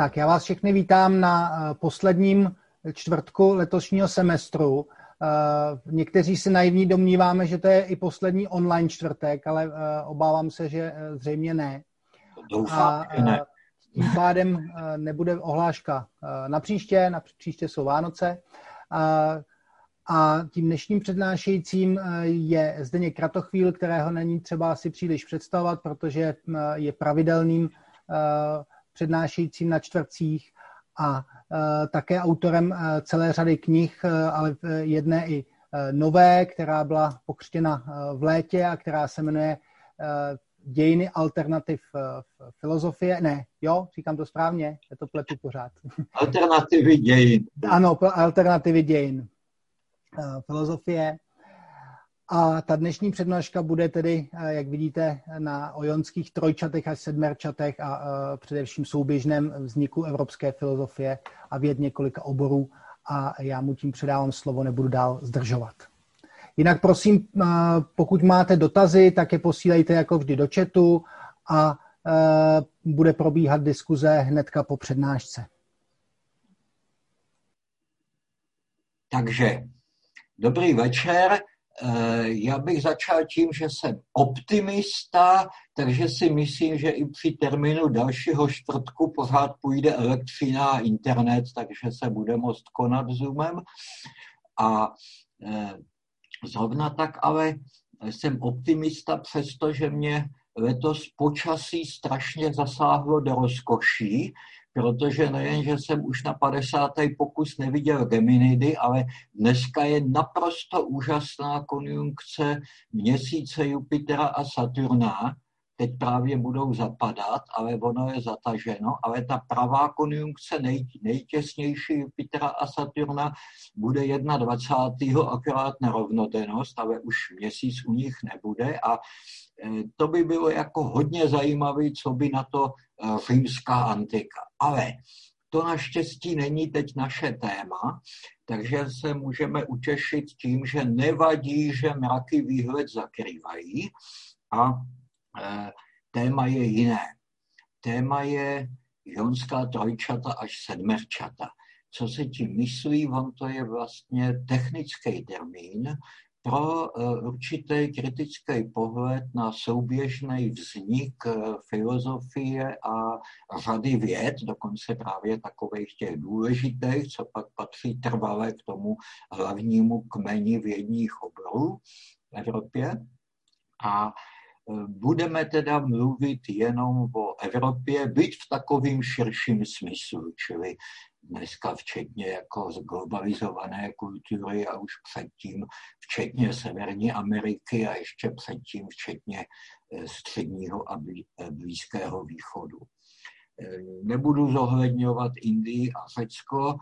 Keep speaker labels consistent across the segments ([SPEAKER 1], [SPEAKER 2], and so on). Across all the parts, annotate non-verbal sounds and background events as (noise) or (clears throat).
[SPEAKER 1] Tak já vás všechny vítám na eh, posledním čtvrtku letošního semestru. Eh, někteří se naivní domníváme, že to je i poslední online čtvrtek, ale eh, obávám se, že zřejmě ne.
[SPEAKER 2] Doufám, že ne.
[SPEAKER 1] Tím pádem nebude ohláška na příště, na příště jsou Vánoce. A tím dnešním přednášejícím je Zdeněk Kratochvíl, kterého není třeba asi příliš představovat, protože je pravidelným přednášejícím na čtvrcích a e, také autorem e, celé řady knih, e, ale jedné i nové, která byla pokřtěna v létě a která se jmenuje Dějiny alternativ filozofie. Ne, jo, říkám to správně, je to pletu pořád.
[SPEAKER 2] Alternativy dějin.
[SPEAKER 1] Ano, alternativy dějin filozofie. A ta dnešní přednáška bude tedy, eh, jak vidíte, na ojonských trojčatech až sedmerčatech a uh, především souběžném vzniku evropské filozofie a věd několika oborů. A já mu tím předávám slovo, nebudu dál zdržovat. Jinak prosím, uh, pokud máte dotazy, tak je posílejte jako vždy do chatu a bude probíhat diskuze hnedka po přednášce.
[SPEAKER 2] Takže dobrý večer. Eh, já bych začal tím, že jsem optimista, takže si myslím, že i při termínu dalšího čtvrtku pořád půjde elektřina a internet, takže se bude moct konat Zoomem. A eh, zrovna tak ale jsem optimista, přestože mě letos počasí strašně zasáhlo do rozkoší, protože nejen, že jsem už na 50. pokus neviděl Geminidy, ale dneska je naprosto úžasná konjunkce měsíce Jupitera a Saturna, teď právě budou zapadat, ale ono je zataženo, ale ta pravá konjunkce nej, nejtěsnější Jupitera a Saturna bude 21. akorát na rovnodennost, ale už měsíc u nich nebude a Eh, to by bylo jako hodně zajímavé, co by na to eh, římská antika. Ale to naštěstí není teď naše téma, takže se můžeme utěšit tím, že nevadí, že mraky výhled zakrývají a e, téma je jiné. Téma je jonská trojčata až sedmerčata. Co se tím myslí, on to je vlastně technický termín, pro eh, určitý kritický pohled na souběžný vznik eh, filozofie a řady věd, dokonce právě takových těch důležitých, co pak patří trvale k tomu hlavnímu kmeni vědních oborů v Evropě. A eh, budeme teda mluvit jenom o Evropě, byť v takovým širším smyslu, čili dneska včetně jako z kultury a už předtím včetně Severní Ameriky a ještě předtím včetně eh, středního a eh, blízkého východu. Eh, nebudu zohledňovat Indii a Řecko,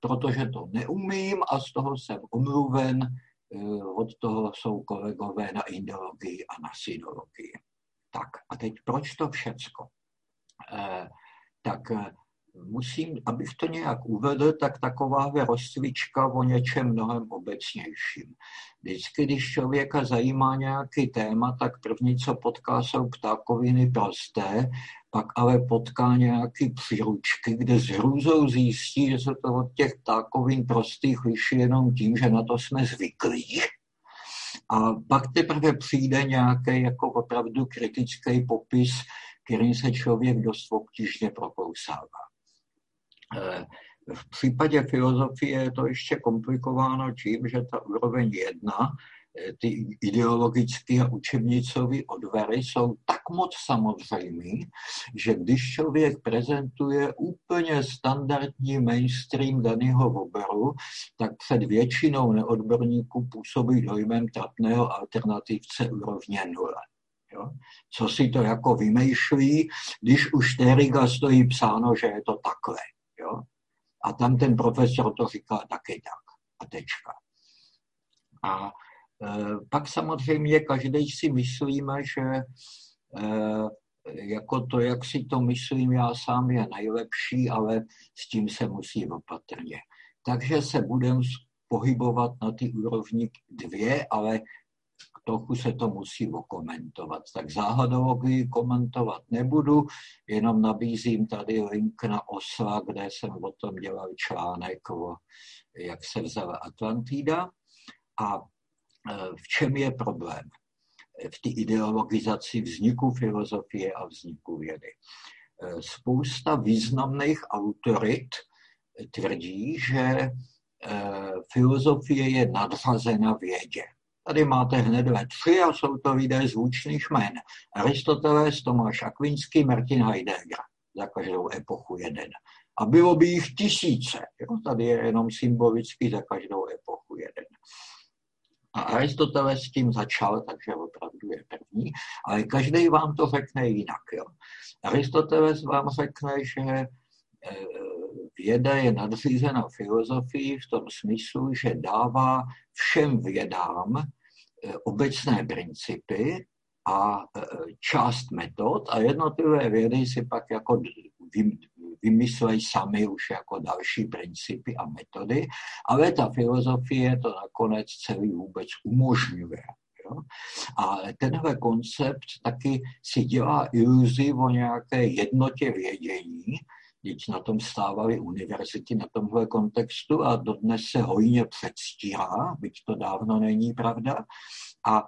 [SPEAKER 2] protože to neumím a z toho jsem omluven. Od toho jsou kolegové na indologii a na synologii. Tak a teď proč to všecko? Tak musím, abych to nějak uvedl, tak taková rozcvička o něčem mnohem obecnějším. Vždycky, když člověka zajímá nějaký téma, tak první, co potká, jsou ptákoviny prosté, pak ale potká nějaký příručky, kde s hrůzou zjistí, že se to od těch ptákovin prostých liší jenom tím, že na to jsme zvyklí. A pak teprve přijde nějaký jako opravdu kritický popis, kterým se člověk dost obtížně prokousává. Eh, v případě filozofie je to ještě komplikováno tím, že ta úroveň jedna, ty ideologické a učebnicové odvery jsou tak moc samozřejmé, že když člověk prezentuje úplně standardní mainstream daného oboru, tak před většinou neodborníků působí dojmem trapného alternativce úrovně nula. Jo? Co si to jako vymýšlí, když už Teriga stojí psáno, že je to takhle. Jo? A tam ten profesor to říká taky tak. A tečka. A pak samozřejmě každý si myslíme, že e, jako to, jak si to myslím já sám, je nejlepší, ale s tím se musí opatrně. Takže se budeme pohybovat na ty úrovni dvě, ale trochu se to musí okomentovat. Tak záhadologii komentovat nebudu, jenom nabízím tady link na OSLA, kde jsem o tom dělal článek, o, jak se vzala Atlantida. A v čem je problém? V té ideologizaci vzniku filozofie a vzniku vědy. E, spousta významných autorit tvrdí, že e, filozofie je nadřazena vědě. Tady máte hned tři a jsou to lidé zvučných jmen. Aristoteles, Tomáš Akvinský, Martin Heidegger. Za každou epochu jeden. A bylo by jich tisíce. Jo? Tady je jenom symbolicky za každou epochu jeden. A Aristoteles s tím začal, takže opravdu je první, ale každý vám to řekne jinak. Jo? Aristoteles vám řekne, že eh, věda je nadřízena filozofii v tom smyslu, že dává všem vědám eh, obecné principy a eh, část metod a jednotlivé vědy si pak jako vymyslejí sami už jako další principy a metody, ale ta filozofie to nakonec celý vůbec umožňuje. Jo? A tenhle koncept taky si dělá iluzi o nějaké jednotě vědění, když na tom stávaly univerzity na tomhle kontextu a dodnes se hojně předstírá, byť to dávno není pravda. A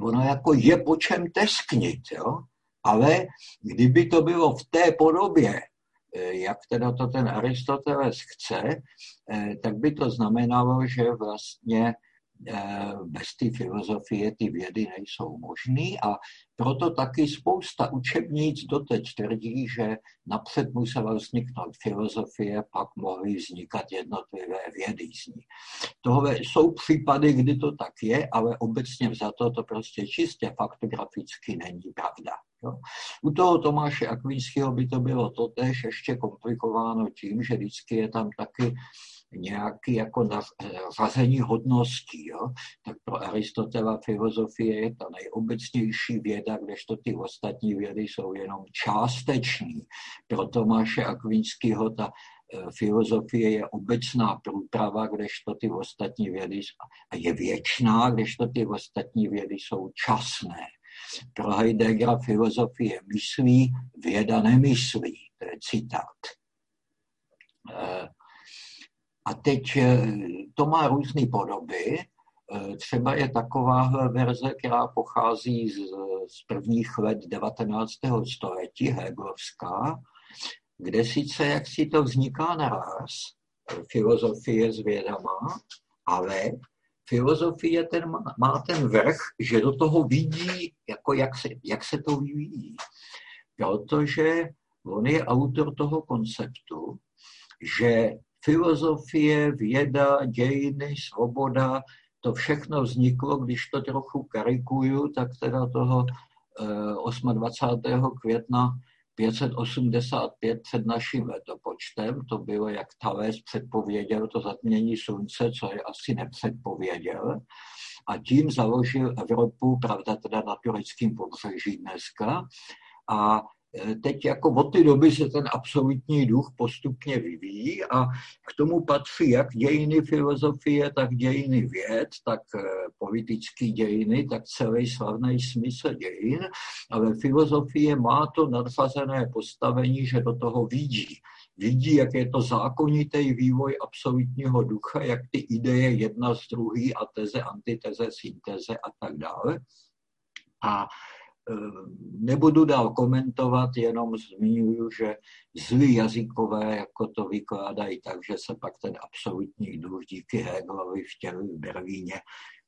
[SPEAKER 2] ono jako je po čem tesknit, jo? ale kdyby to bylo v té podobě, jak teda to ten Aristoteles chce, eh, tak by to znamenalo, že vlastně Eh, bez té filozofie ty vědy nejsou možné a proto taky spousta učebnic doteď tvrdí, že napřed musela vzniknout filozofie, pak mohly vznikat jednotlivé vědy z ní. Tohle jsou případy, kdy to tak je, ale obecně za to to prostě čistě faktograficky není pravda. Jo. U toho Tomáše Akvinského by to bylo totež ještě komplikováno tím, že vždycky je tam taky nějaký jako zařazení hodností. Jo? Tak pro Aristotela filozofie je ta nejobecnější věda, kdežto ty ostatní vědy jsou jenom částeční. Pro Tomáše Akvinského ta e, filozofie je obecná průprava, kdežto ty ostatní vědy je věčná, kdežto ty ostatní vědy jsou časné. Pro Heideggera filozofie myslí, věda nemyslí. To je citát. E, a teď eh, to má různé podoby. Eh, třeba je takováhle verze, která pochází z, z prvních let 19. století, Hegelovská, kde sice jak si to vzniká naraz, eh, filozofie s vědama, ale filozofie ten má, má ten vrch, že do toho vidí, jako jak, se, jak se to vyvíjí. Protože on je autor toho konceptu, že filozofie, věda, dějiny, svoboda, to všechno vzniklo, když to trochu karikuju, tak teda toho 28. Eh, května 585 před naším letopočtem, to bylo, jak Thales předpověděl to zatmění slunce, co je asi nepředpověděl. A tím založil Evropu, pravda teda na tureckém pobřeží dneska. A teď jako od té doby se ten absolutní duch postupně vyvíjí a k tomu patří jak dějiny filozofie, tak dějiny věd, tak eh, politické dějiny, tak celý slavný smysl dějin, ale filozofie má to nadfazené postavení, že do toho vidí. Vidí, jak je to zákonitý vývoj absolutního ducha, jak ty ideje jedna z druhý a teze, antiteze, synteze a tak dále. A nebudu dál komentovat, jenom zmiňuji, že zlí jazykové jako to vykládají tak, že se pak ten absolutní duch díky Hegelovi vtělil v Berlíně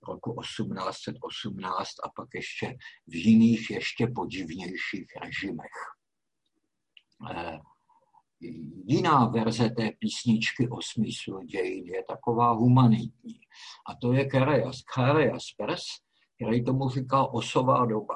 [SPEAKER 2] roku 1818 a pak ještě v jiných, ještě podivnějších režimech. Eh, jiná verze té písničky o smyslu dějin je taková humanitní. A to je Kareas. Kareas Pers, který tomu říká osová doba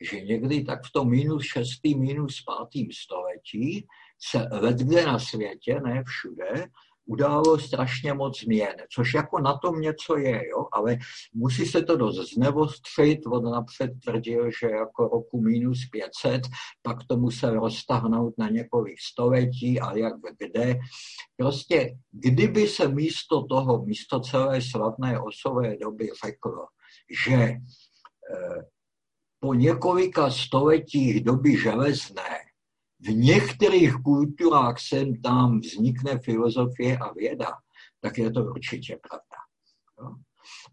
[SPEAKER 2] že někdy tak v tom minus šestým, minus pátým století se vedle na světě, ne všude, událo strašně moc změn, což jako na tom něco je, jo? ale musí se to dost znevostřit, on napřed tvrdil, že jako roku minus 500, pak to musel roztahnout na několik století a jak kde. Prostě kdyby se místo toho, místo celé slavné osové doby řeklo, že po několika stoletích doby železné v některých kulturách sem tam vznikne filozofie a věda, tak je to určitě pravda.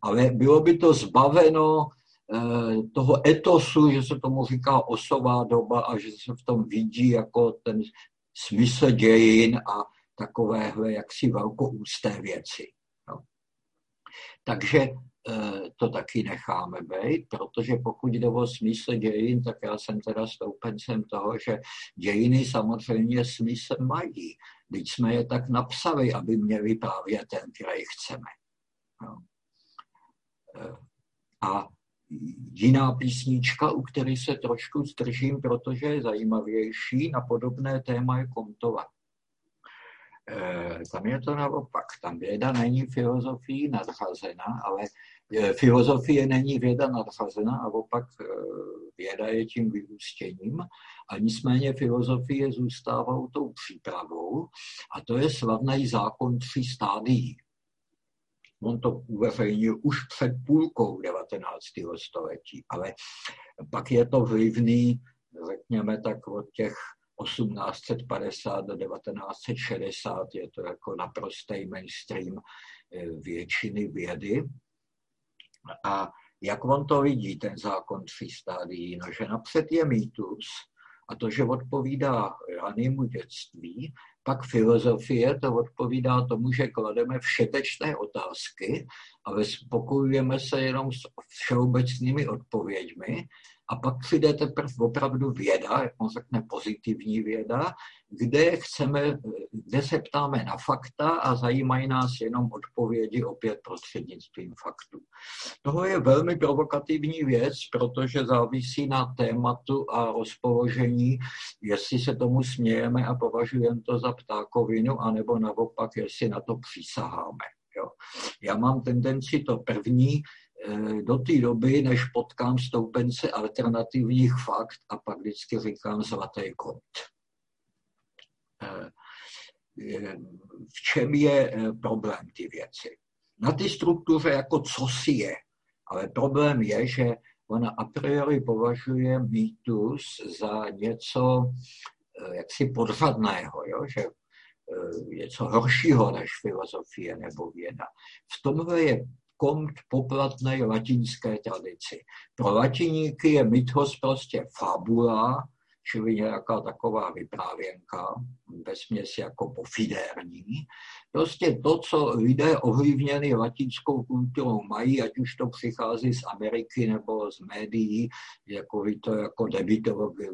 [SPEAKER 2] Ale bylo by to zbaveno eh, toho etosu, že se tomu říká osová doba a že se v tom vidí jako ten smysl dějin a takovéhle jaksi velkoústé věci. Takže to taky necháme být, protože pokud jde o smysl dějin, tak já jsem teda stoupencem toho, že dějiny samozřejmě smysl mají. Teď jsme je tak napsali, aby měli právě ten, který chceme. No. Eh, a jiná písnička, u které se trošku zdržím, protože je zajímavější, na podobné téma je Kontova. Eh, tam je to naopak. Tam věda není filozofii nadřazena, ale filozofie není věda nadřazena a opak eh, věda je tím vyústěním a nicméně filozofie zůstává tou přípravou a to je slavný zákon tří stádií. On to uveřejnil už před půlkou 19. století, ale pak je to vlivný, řekněme tak od těch 1850 do 1960 je to jako naprostý mainstream eh, většiny vědy. A jak on to vidí, ten zákon tří stádií? No, že napřed je mýtus, a to, že odpovídá ranému dětství, pak filozofie to odpovídá tomu, že klademe všetečné otázky, ale spokojujeme se jenom s všeobecnými odpověďmi a pak přijde teprve opravdu věda, jak on řekne pozitivní věda, kde, chceme, kde se ptáme na fakta a zajímají nás jenom odpovědi opět prostřednictvím faktů. Toho je velmi provokativní věc, protože závisí na tématu a rozpoložení, jestli se tomu smějeme a považujeme to za ptákovinu, anebo naopak, jestli na to přísaháme. Jo. Já mám tendenci to první, do té doby, než potkám stoupence alternativních fakt a pak vždycky říkám zlatý kont. Eh, v čem je eh, problém ty věci? Na ty struktuře jako co si je, ale problém je, že ona a priori považuje mýtus za něco jaksi podřadného, jo? že něco horšího než filozofie nebo věda. V tomhle je komt poplatné latinské tradici. Pro latiníky je mythos prostě fabula, čili nějaká taková vyprávěnka, vesměs jako pofidérní. Prostě to, co lidé ovlivněni latinskou kulturou mají, ať už to přichází z Ameriky nebo z médií, jako to jako demitologi,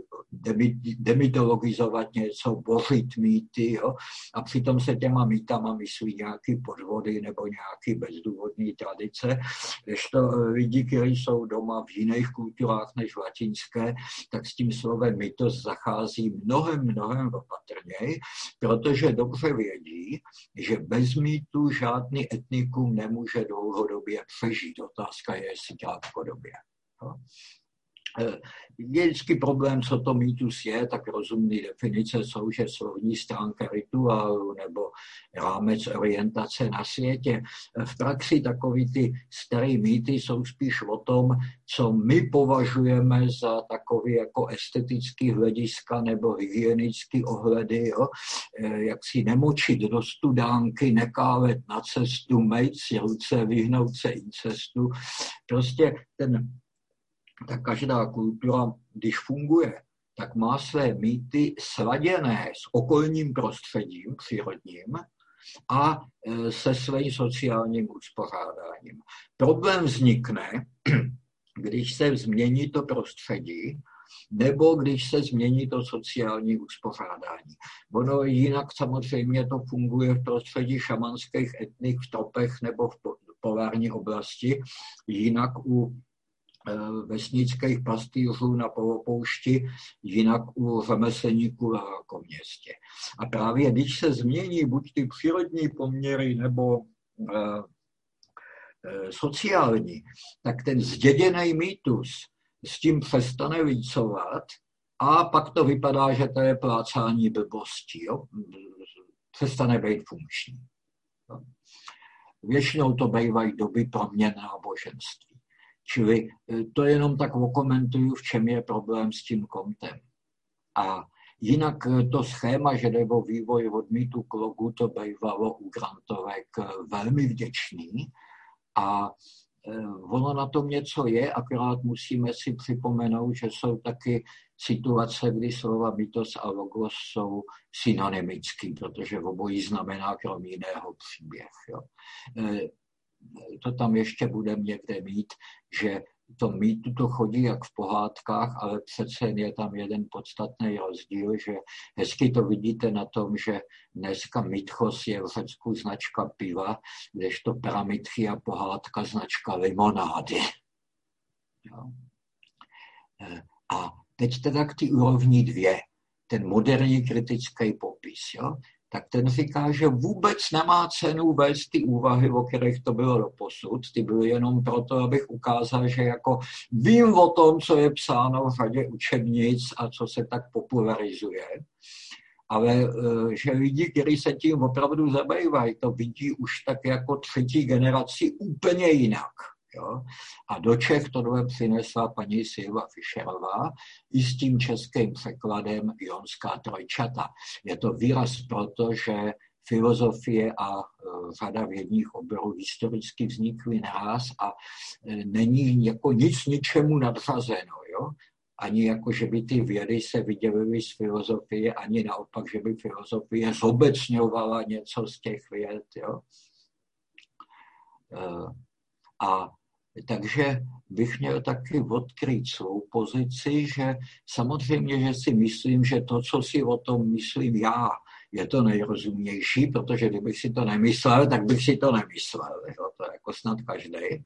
[SPEAKER 2] demitologizovat něco, bořit mýty, jo? a přitom se těma mýtama myslí nějaký podvody nebo nějaký bezdůvodný tradice, když to lidi, kteří jsou doma v jiných kulturách než latinské, tak s tím slovem mýtos zachází mnohem, mnohem opatrněji, protože dobře vědí, že bez mýtu žádný etnikum nemůže dlouhodobě přežít. Otázka je, jestli krátkodobě. Eh, je vždycky problém, co to mýtus je, tak rozumné definice jsou, že slovní stránka rituálu nebo rámec orientace na světě. Eh, v praxi takový ty staré mýty jsou spíš o tom, co my považujeme za takový jako estetický hlediska nebo hygienický ohledy, jo? Eh, jak si nemočit do studánky, nekálet na cestu, mejt si ruce, vyhnout se incestu. Prostě ten tak každá kultura, když funguje, tak má své mýty sladěné s okolním prostředím přírodním a e, se svým sociálním uspořádáním. Problém vznikne, (clears throat) když se změní to prostředí, nebo když se změní to sociální uspořádání. Ono jinak samozřejmě to funguje v prostředí šamanských etnik v tropech nebo v polární oblasti, jinak u vesnických pastýřů na polopoušti, jinak u řemeslníků v městě. A právě když se změní buď ty přírodní poměry nebo eh, eh, sociální, tak ten zděděný mýtus s tím přestane vícovat a pak to vypadá, že to je plácání blbostí. Jo? Přestane být funkční. Většinou to bývají doby proměn náboženství. Čili to jenom tak okomentuju, v čem je problém s tím kontem. A jinak to schéma, že nebo vývoj od mýtu k logu, to bývalo u Grantovek velmi vděčný. A ono na tom něco je, akorát musíme si připomenout, že jsou taky situace, kdy slova mytos a logos jsou synonymický, protože obojí znamená krom jiného příběh. Jo. To tam ještě budeme někde mít, že to mýtu to chodí jak v pohádkách, ale přece je tam jeden podstatný rozdíl, že hezky to vidíte na tom, že dneska mythos je v Řecku značka piva, kdežto pyramidchy a pohádka značka limonády. Jo. E, a Teď teda k té úrovni dvě, ten moderní kritický popis, jo? Tak ten říká, že vůbec nemá cenu vést ty úvahy, o kterých to bylo do posud. Ty byly jenom proto, abych ukázal, že jako vím o tom, co je psáno v řadě učebnic a co se tak popularizuje. Ale eh, že lidi, kteří se tím opravdu zabývají, to vidí už tak jako třetí generaci úplně jinak. Jo? A do Čech tohle přinesla paní Silva Fischerová i s tím českým překladem Jonská trojčata. Je to výraz proto, že filozofie a e, řada vědních oborů historicky vznikly naraz a e, není jako nic ničemu nadřazeno. Jo? Ani jako, že by ty vědy se vydělily z filozofie, ani naopak, že by filozofie zobecňovala něco z těch věd. Jo? E, a takže bych měl taky odkryt svou pozici, že samozřejmě, že si myslím, že to, co si o tom myslím já, je to nejrozumnější, protože kdybych si to nemyslel, tak bych si to nemyslel. Jo? To je jako snad každý.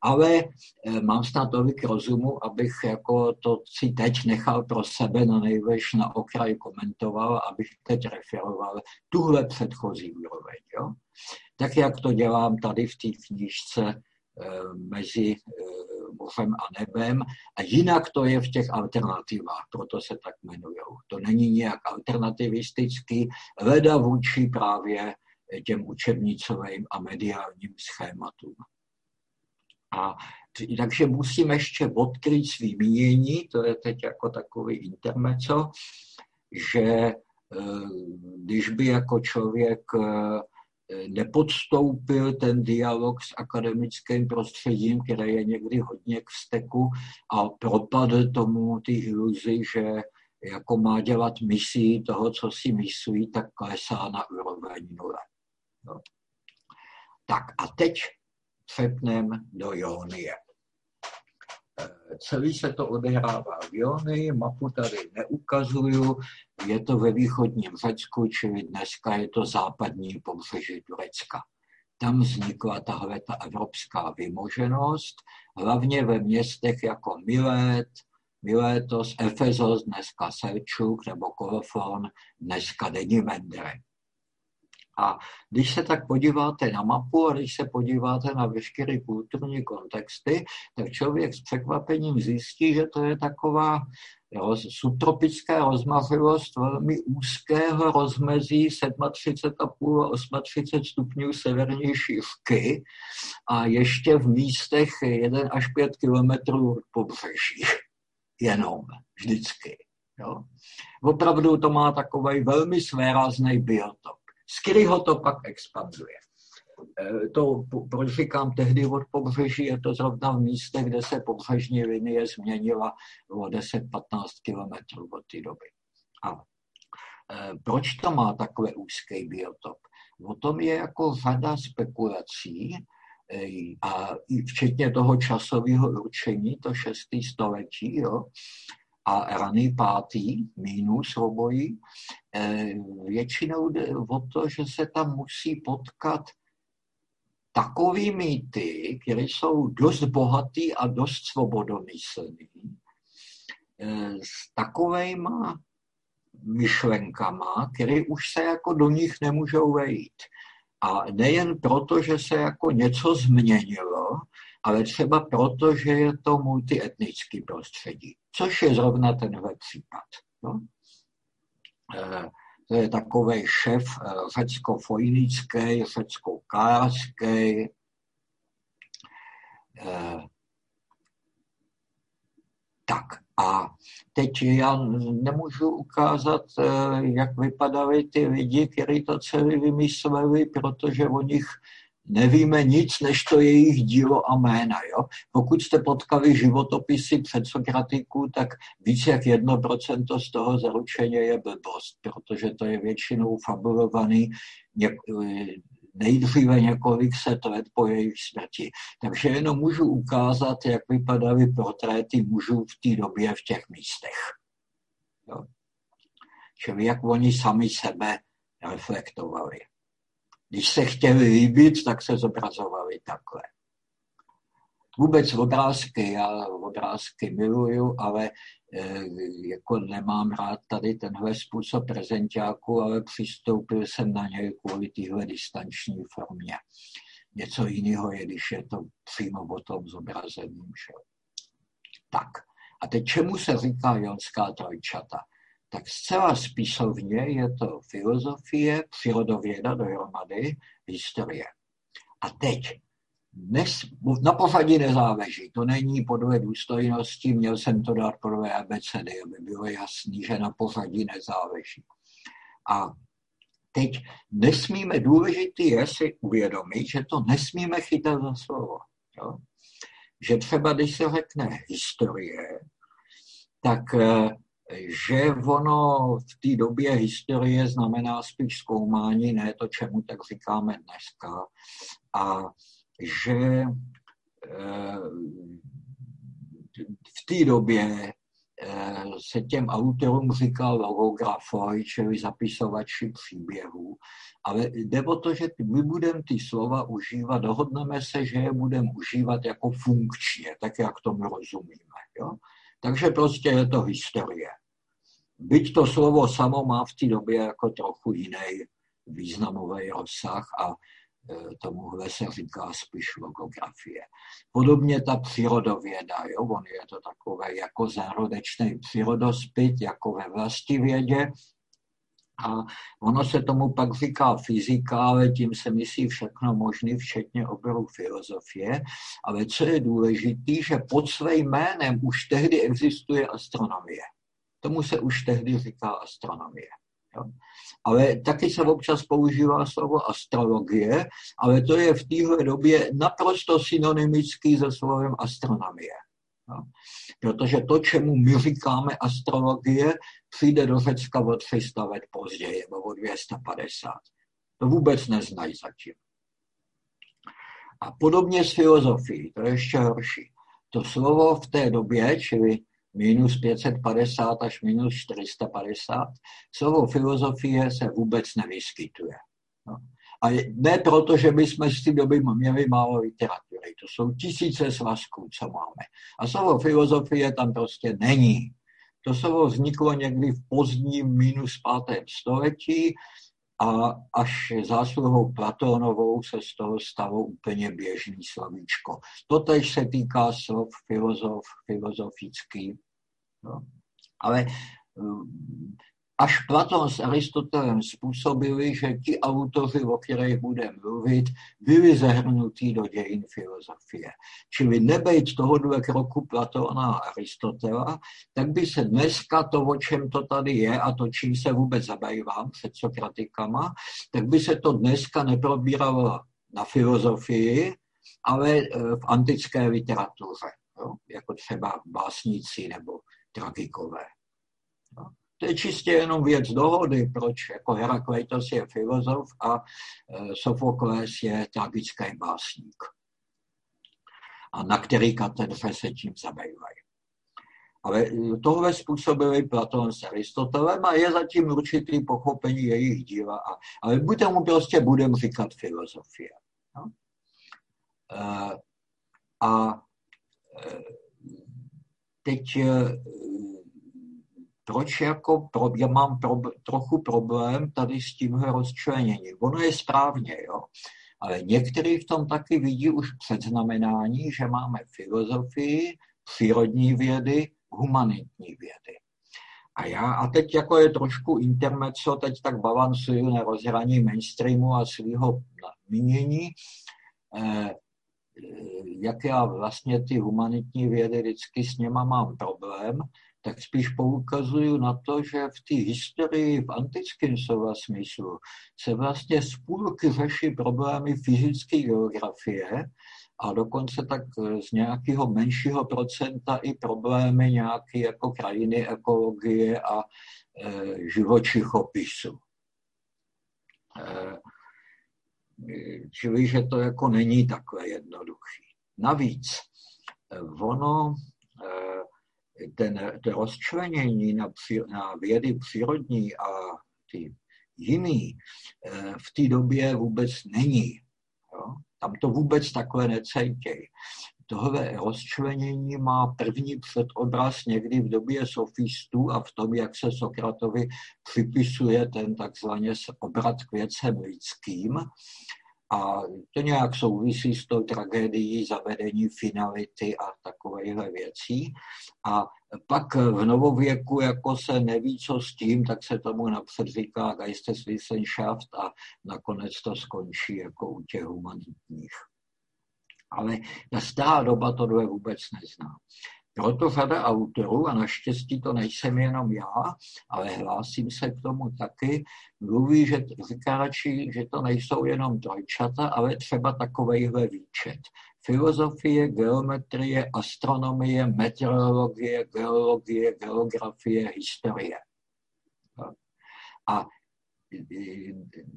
[SPEAKER 2] Ale eh, mám snad tolik rozumu, abych jako to si teď nechal pro sebe na nejveš na okraj komentoval, abych teď referoval tuhle předchozí úroveň. Jo? Tak jak to dělám tady v té knížce mezi eh, mořem a nebem a jinak to je v těch alternativách, proto se tak jmenují. To není nějak alternativistický, leda vůči právě těm učebnicovým a mediálním schématům. A takže musím ještě odkryt svý mínění, to je teď jako takový intermeco, že eh, když by jako člověk nepodstoupil ten dialog s akademickým prostředím, které je někdy hodně k vzteku a propadl tomu ty iluzi, že jako má dělat misí toho, co si myslí, tak klesá na úroveň nule. No. Tak a teď přepnem do Jonie. Celý se to odehrává v Jony, mapu tady neukazuju, je to ve východním Řecku, čili dneska je to západní pobřeží Turecka. Tam vznikla tahle ta evropská vymoženost, hlavně ve městech jako Milet, Miletos, Efezos, dneska Selčuk nebo Kolofon, dneska Denimendre. A když se tak podíváte na mapu a když se podíváte na veškeré kulturní kontexty, tak člověk s překvapením zjistí, že to je taková jo, subtropická rozmařivost velmi úzkého rozmezí 37,5 a 38 stupňů severní šířky a ještě v místech 1 až 5 kilometrů od pobřeží. Jenom, vždycky. Jo. Opravdu to má takový velmi svérázný biotop z kterého to pak expanduje. E, to, proč říkám tehdy od pobřeží, je to zrovna v místě, kde se pobřežní linie změnila o 10-15 kilometrů od té doby. A e, proč to má takové úzký biotop? O tom je jako řada spekulací, e, a včetně toho časového určení, to šestý století, jo, a raný pátý, mínus obojí, eh, většinou jde o to, že se tam musí potkat takový mýty, které jsou dost bohatý a dost svobodomyslný, eh, s takovejma myšlenkama, které už se jako do nich nemůžou vejít. A nejen proto, že se jako něco změnilo, ale třeba proto, že je to multietnický prostředí, což je zrovna tenhle případ. No? E, to je takový šef e, řecko-fojnický, řecko-kárský. E, Tak a teď já nemůžu ukázat, eh, jak vypadali ty lidi, kteří to celý vymysleli, protože o nich nevíme nic, než to jejich dílo a jména. Jo? Pokud jste potkali životopisy před Sokratiku, tak víc jak jedno procento z toho zaručeně je blbost, protože to je většinou fabulovaný nejdříve několik set let po jejich smrti. Takže jenom můžu ukázat, jak vypadaly portréty mužů v té době v těch místech. Jo? Čili jak oni sami sebe reflektovali. Když se chtěli líbit, tak se zobrazovali takhle. Vůbec obrázky, já obrázky miluju, ale e, jako nemám rád tady tenhle způsob prezentáku, ale přistoupil jsem na něj kvůli téhle distanční formě. Něco jiného je, když je to přímo o tom zobrazením. Že? Tak, a teď čemu se říká jonská trojčata? Tak zcela spisovně je to filozofie, přírodověda dohromady, historie. A teď, dnes, na pořadí nezáleží, to není podle důstojnosti, měl jsem to dát podle ABCD, aby bylo jasný, že na pořadí nezáleží. A teď nesmíme, důležitý je si uvědomit, že to nesmíme chytat za slovo. Jo? Že třeba, když se řekne historie, tak eh, že ono v té době historie znamená spíš zkoumání, ne to, čemu tak říkáme dneska. A že eh, v té době eh, se těm autorům říkal logografoj, čili zapisovači příběhů, ale jde o to, že my budeme ty slova užívat, dohodneme se, že je budeme užívat jako funkčně, tak jak tomu rozumíme. Jo? Takže prostě je to historie. Byť to slovo samo má v té době jako trochu jiný významový rozsah a e, tomuhle se říká spíš logografie. Podobně ta přírodověda, jo, on je to takové jako zárodečný přírodospit, jako ve vlastivědě, a ono se tomu pak říká fyzika, ale tím se myslí všechno možné, včetně oboru filozofie. Ale co je důležité, že pod svým jménem už tehdy existuje astronomie. Tomu se už tehdy říká astronomie. Jo. Ale taky se občas používá slovo astrologie, ale to je v téhle době naprosto synonymický se slovem astronomie. Jo. Protože to, čemu my říkáme astrologie, přijde do Řecka o 300 let později, nebo o 250. To vůbec neznají zatím. A podobně s filozofií, to je ještě horší. To slovo v té době, čili minus 550 až minus 450, slovo filozofie se vůbec nevyskytuje. No. A ne proto, že bychom z té doby měli málo literatury. To jsou tisíce svazků, co máme. A slovo filozofie tam prostě není. To slovo vzniklo někdy v pozdním minus pátém století a až zásluhou Platónovou se z toho stalo úplně běžný slovíčko. Totež se týká slov filozof, filozofický. No. Ale um, až Platon s Aristotelem způsobili, že ti autoři, o kterých budeme mluvit, byli zahrnutí do dějin filozofie. Čili nebejt tohohle kroku Platona a Aristotela, tak by se dneska to, o čem to tady je a to, čím se vůbec zabývám před Sokratikama, tak by se to dneska neprobíralo na filozofii, ale eh, v antické literatuře, jo? jako třeba básníci nebo tragikové. To je čistě jenom věc dohody, proč jako Herakleitos je filozof a e, Sofokles je tragický básník. A na který katedře se tím zabývají. Ale tohle způsobili Platon s Aristotelem a je zatím určitý pochopení jejich díla. A, ale buď tomu prostě budeme říkat filozofie. No? E, a e, teď proč jako pro, já mám pro, trochu problém tady s tímhle rozčleněním. Ono je správně, jo. Ale někteří v tom taky vidí už předznamenání, že máme filozofii, přírodní vědy, humanitní vědy. A já, a teď jako je trošku intermezzo, teď tak balancuju na rozhraní mainstreamu a svého mínění. Eh, jak já vlastně ty humanitní vědy vždycky s něma mám problém, tak spíš poukazuju na to, že v té historii v antickém slova smyslu se vlastně z půlky řeší problémy fyzické geografie a dokonce tak z nějakého menšího procenta i problémy nějaké jako krajiny, ekologie a e, živočichopisu. E, čili, že to jako není takhle jednoduchý. Navíc ono e, ten, to rozčlenění na, na vědy přírodní a ty jiný eh, v té době vůbec není. Jo? Tam to vůbec takhle necejtěj. Tohle rozčlenění má první předobraz někdy v době sofistů a v tom, jak se Sokratovi připisuje ten takzvaně obrat k věcem lidským. A to nějak souvisí s tou tragédií zavedení finality a takovéhle věcí. A pak v novověku jako se neví, co s tím, tak se tomu napřed říká Geisteswissenschaft a nakonec to skončí jako u těch humanitních. Ale ta stará doba tohle vůbec nezná. Proto řada autorů, a naštěstí to nejsem jenom já, ale hlásím se k tomu taky, mluví, že říká radši, že to nejsou jenom trojčata, ale třeba takovejhle výčet. Filozofie, geometrie, astronomie, meteorologie, geologie, geografie, historie. A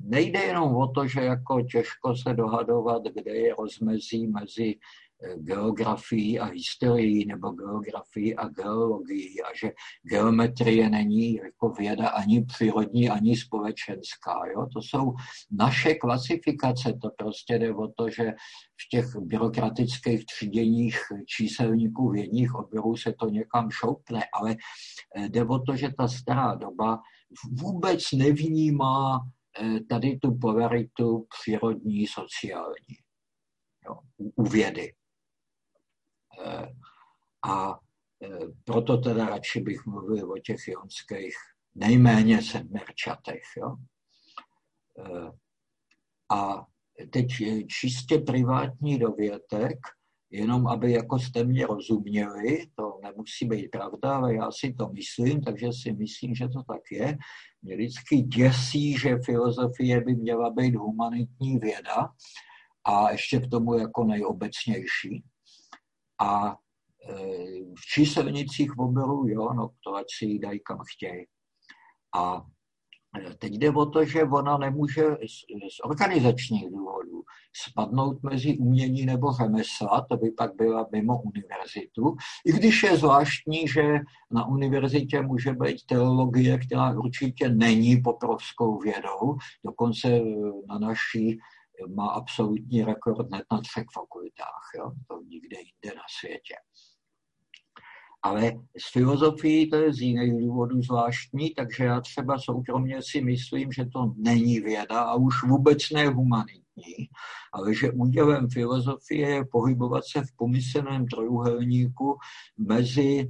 [SPEAKER 2] nejde jenom o to, že jako těžko se dohadovat, kde je rozmezí mezi geografii a historii nebo geografii a geologii a že geometrie není jako věda ani přírodní, ani společenská. Jo? To jsou naše klasifikace, to prostě jde o to, že v těch byrokratických tříděních číselníků vědních oborů se to někam šoupne, ale eh, jde o to, že ta stará doba vůbec nevnímá eh, tady tu polaritu přírodní, sociální jo, u vědy. A e, proto teda radši bych mluvil o těch jonských nejméně sedmerčatech. Jo? E, a teď čistě privátní dovětek, jenom aby jako jste mě rozuměli, to nemusí být pravda, ale já si to myslím, takže si myslím, že to tak je. Mě vždycky děsí, že filozofie by měla být humanitní věda a ještě k tomu jako nejobecnější. A e, v číselnicích obilů, jo, no to ať si jí dají kam chtějí. A e, teď jde o to, že ona nemůže z, z organizačních důvodů spadnout mezi umění nebo řemesla, to by pak byla mimo univerzitu, i když je zvláštní, že na univerzitě může být teologie, která určitě není poprovskou vědou, dokonce na naší má absolutní rekord hned na třech fakultách, jo? to nikde jinde na světě. Ale s filozofií to je z jiných důvodů zvláštní, takže já třeba soukromně si myslím, že to není věda a už vůbec ne humanitní, ale že údělem filozofie je pohybovat se v pomyslném trojuhelníku mezi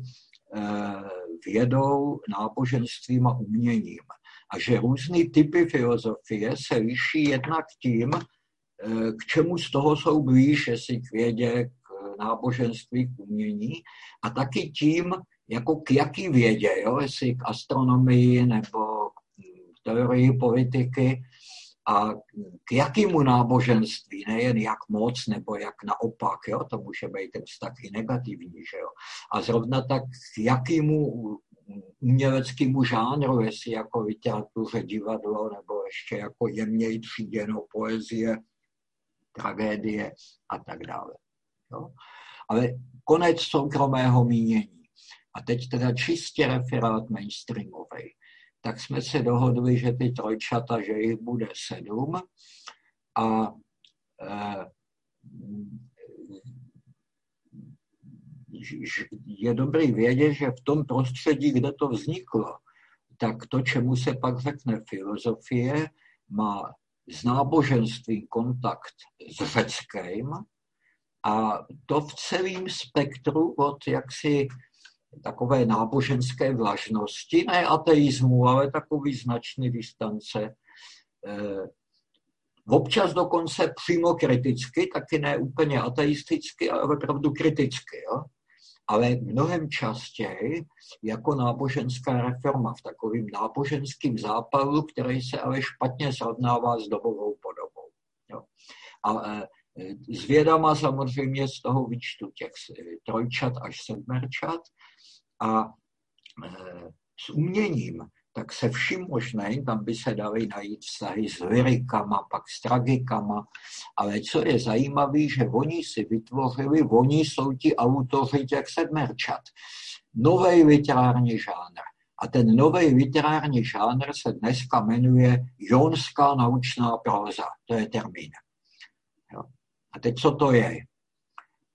[SPEAKER 2] eh, vědou, náboženstvím a uměním. A že různé typy filozofie se liší jednak tím, k čemu z toho jsou blíž, jestli k vědě, k náboženství, k umění a taky tím, jako k jaký vědě, jo? jestli k astronomii nebo k teorii politiky a k jakému náboženství, nejen jak moc nebo jak naopak, jo? to může být ten vztah i negativní, že jo? a zrovna tak k jakému uměleckému žánru, jestli jako literatuře, divadlo nebo ještě jako jemněji tříděno poezie, tragédie a tak dále. Jo? Ale konec soukromého mínění. A teď teda čistě referát mainstreamový. Tak jsme se dohodli, že ty trojčata, že jich bude sedm a e, je dobrý vědět, že v tom prostředí, kde to vzniklo, tak to, čemu se pak řekne filozofie, má s náboženstvím kontakt s řeckým a to v celém spektru od jaksi takové náboženské vlažnosti, ne ateismu, ale takový značný distance. Eh, občas dokonce přímo kriticky, taky ne úplně ateisticky, ale opravdu kriticky. Jo? Ale mnohem častěji jako náboženská reforma v takovým náboženským zápalu, který se ale špatně srovnává s dobovou podobou. Jo. A e, s vědama samozřejmě z toho výčtu těch trojčat až sedmerčat a e, s uměním tak se vším možným, tam by se dali najít vztahy s lirikama, pak s tragikama, ale co je zajímavé, že oni si vytvořili, oni jsou ti autoři těch sedmerčat. Nový literární žánr. A ten nový literární žánr se dneska jmenuje jonská naučná próza. To je termín. Jo. A teď co to je?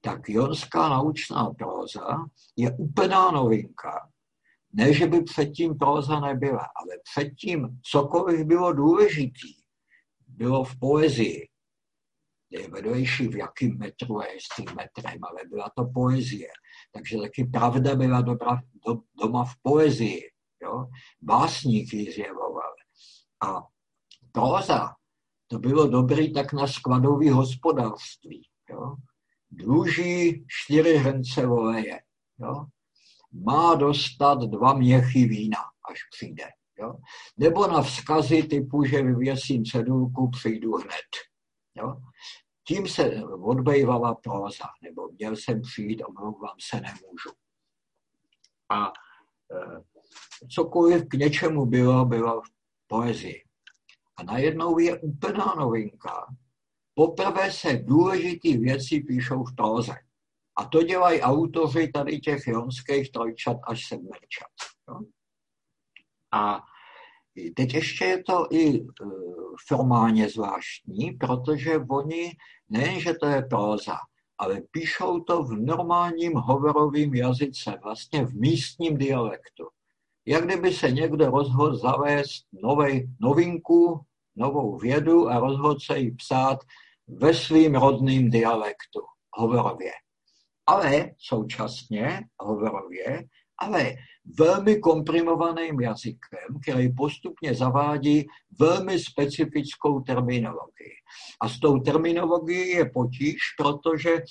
[SPEAKER 2] Tak jonská naučná próza je úplná novinka, ne, že by předtím proza nebyla, ale předtím cokoliv bylo důležitý, bylo v poezii. Je vedlejší, v jakým metru je s tím metrem, ale byla to poezie. Takže taky pravda byla dobra, do, doma v poezii. Jo? Básníky zjevoval. A proza, to bylo dobrý tak na skladový hospodářství. Jo? Dluží čtyři hrnce voleje. Jo? Má dostat dva měchy vína, až přijde. Jo? Nebo na vzkazy typu, že vyvěsím cedulku, přijdu hned. Jo? Tím se odbejvala proza, nebo měl jsem přijít, omlouvám se, nemůžu. A e, cokoliv k něčemu bylo, bylo v poezii. A najednou je úplná novinka. Poprvé se důležité věci píšou v proze. A to dělají autoři tady těch jonských trojčat až sedmerčat. Jo? A teď ještě je to i e, formálně zvláštní, protože oni, nejenže to je próza, ale píšou to v normálním hovorovém jazyce, vlastně v místním dialektu. Jak kdyby se někdo rozhodl zavést novej, novinku, novou vědu a rozhodl se ji psát ve svým rodným dialektu, hovorově ale současně hovorově, ale velmi komprimovaným jazykem, který postupně zavádí velmi specifickou terminologii. A s tou terminologií je potíž, protože eh,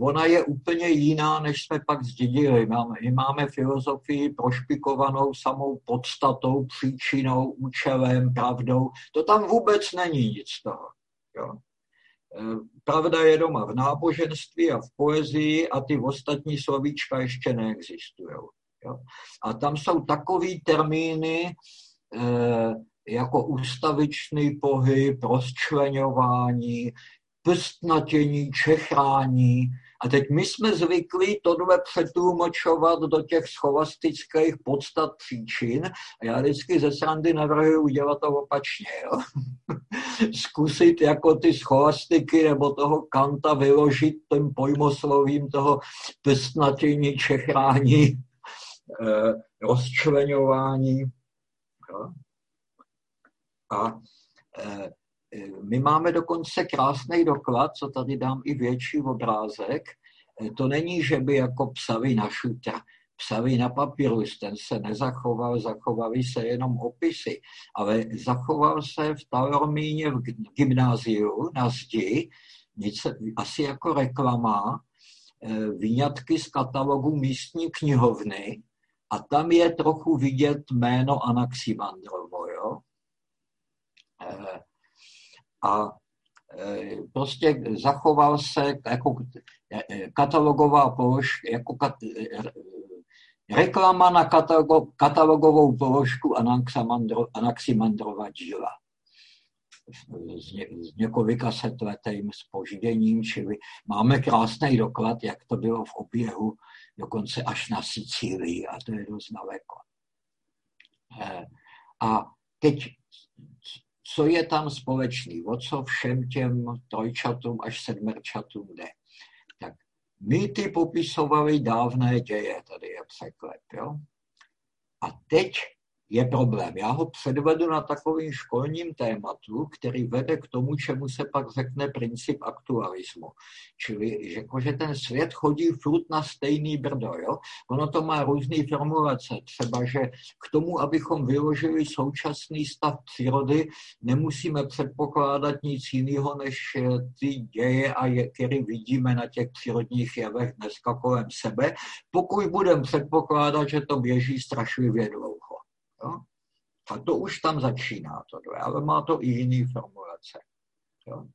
[SPEAKER 2] ona je úplně jiná, než jsme pak zdědili. Máme, my máme filozofii prošpikovanou samou podstatou, příčinou, účelem, pravdou. To tam vůbec není nic toho. Jo? Pravda je doma v náboženství a v poezii a ty ostatní slovíčka ještě neexistují. A tam jsou takový termíny, eh, jako ústavičný pohyb, rozčlenování, prstnatění, čechrání, a teď my jsme zvyklí tohle přetlumočovat do těch scholastických podstat příčin a já vždycky ze srandy navrhuji udělat to opačně. Jo? (laughs) Zkusit jako ty scholastiky nebo toho Kanta vyložit tím pojmoslovím toho prstnatění, čechrání, (laughs) eh, rozčlenování. A eh, my máme dokonce krásný doklad, co tady dám i větší obrázek. To není, že by jako psali na šutra, psali na papírus, ten se nezachoval, zachovaly se jenom opisy, ale zachoval se v Talormíně v gymnáziu na zdi, nic, asi jako reklama, eh, výňatky z katalogu místní knihovny a tam je trochu vidět jméno Anaximandrovo. Jo? Eh, a e, prostě zachoval se jako e, katalogová položka, jako kat, e, reklama na katalogo, katalogovou položku Anaximandrova díla s, ně, s několika setletým spožděním, čili máme krásný doklad, jak to bylo v oběhu dokonce až na Sicílii a to je dost daleko. A teď co je tam společný, o co všem těm trojčatům až sedmerčatům jde. Tak mýty popisovali dávné děje, tady je překlep, jo? A teď je problém. Já ho předvedu na takovým školním tématu, který vede k tomu, čemu se pak řekne princip aktualismu. Čili že, jako, že ten svět chodí furt na stejný brdo. Jo? Ono to má různé formulace. Třeba, že k tomu, abychom vyložili současný stav přírody, nemusíme předpokládat nic jiného, než eh, ty děje, a je, které vidíme na těch přírodních jevech dneska kolem sebe, pokud budeme předpokládat, že to běží strašlivě dlouho. Jo? A to už tam začíná, to ale má to i jiný formulace. Jo?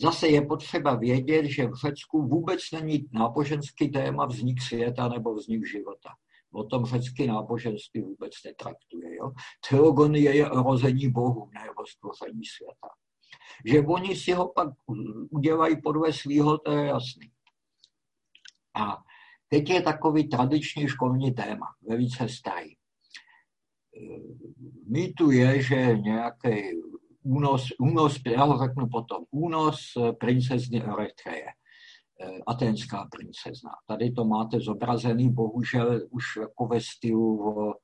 [SPEAKER 2] Zase je potřeba vědět, že v Řecku vůbec není náboženský téma vznik světa nebo vznik života. O tom řecký náboženství vůbec netraktuje. Jo? Teogonie je rození Bohu, ne o stvoření světa. Že oni si ho pak udělají podle svého, to je jasný. A teď je takový tradiční školní téma, velice starý mýtu je, že nějaký únos, únos, já ho řeknu potom, únos princezny Eritreje, eh, atenská princezna. Tady to máte zobrazený, bohužel už jako ve stylu o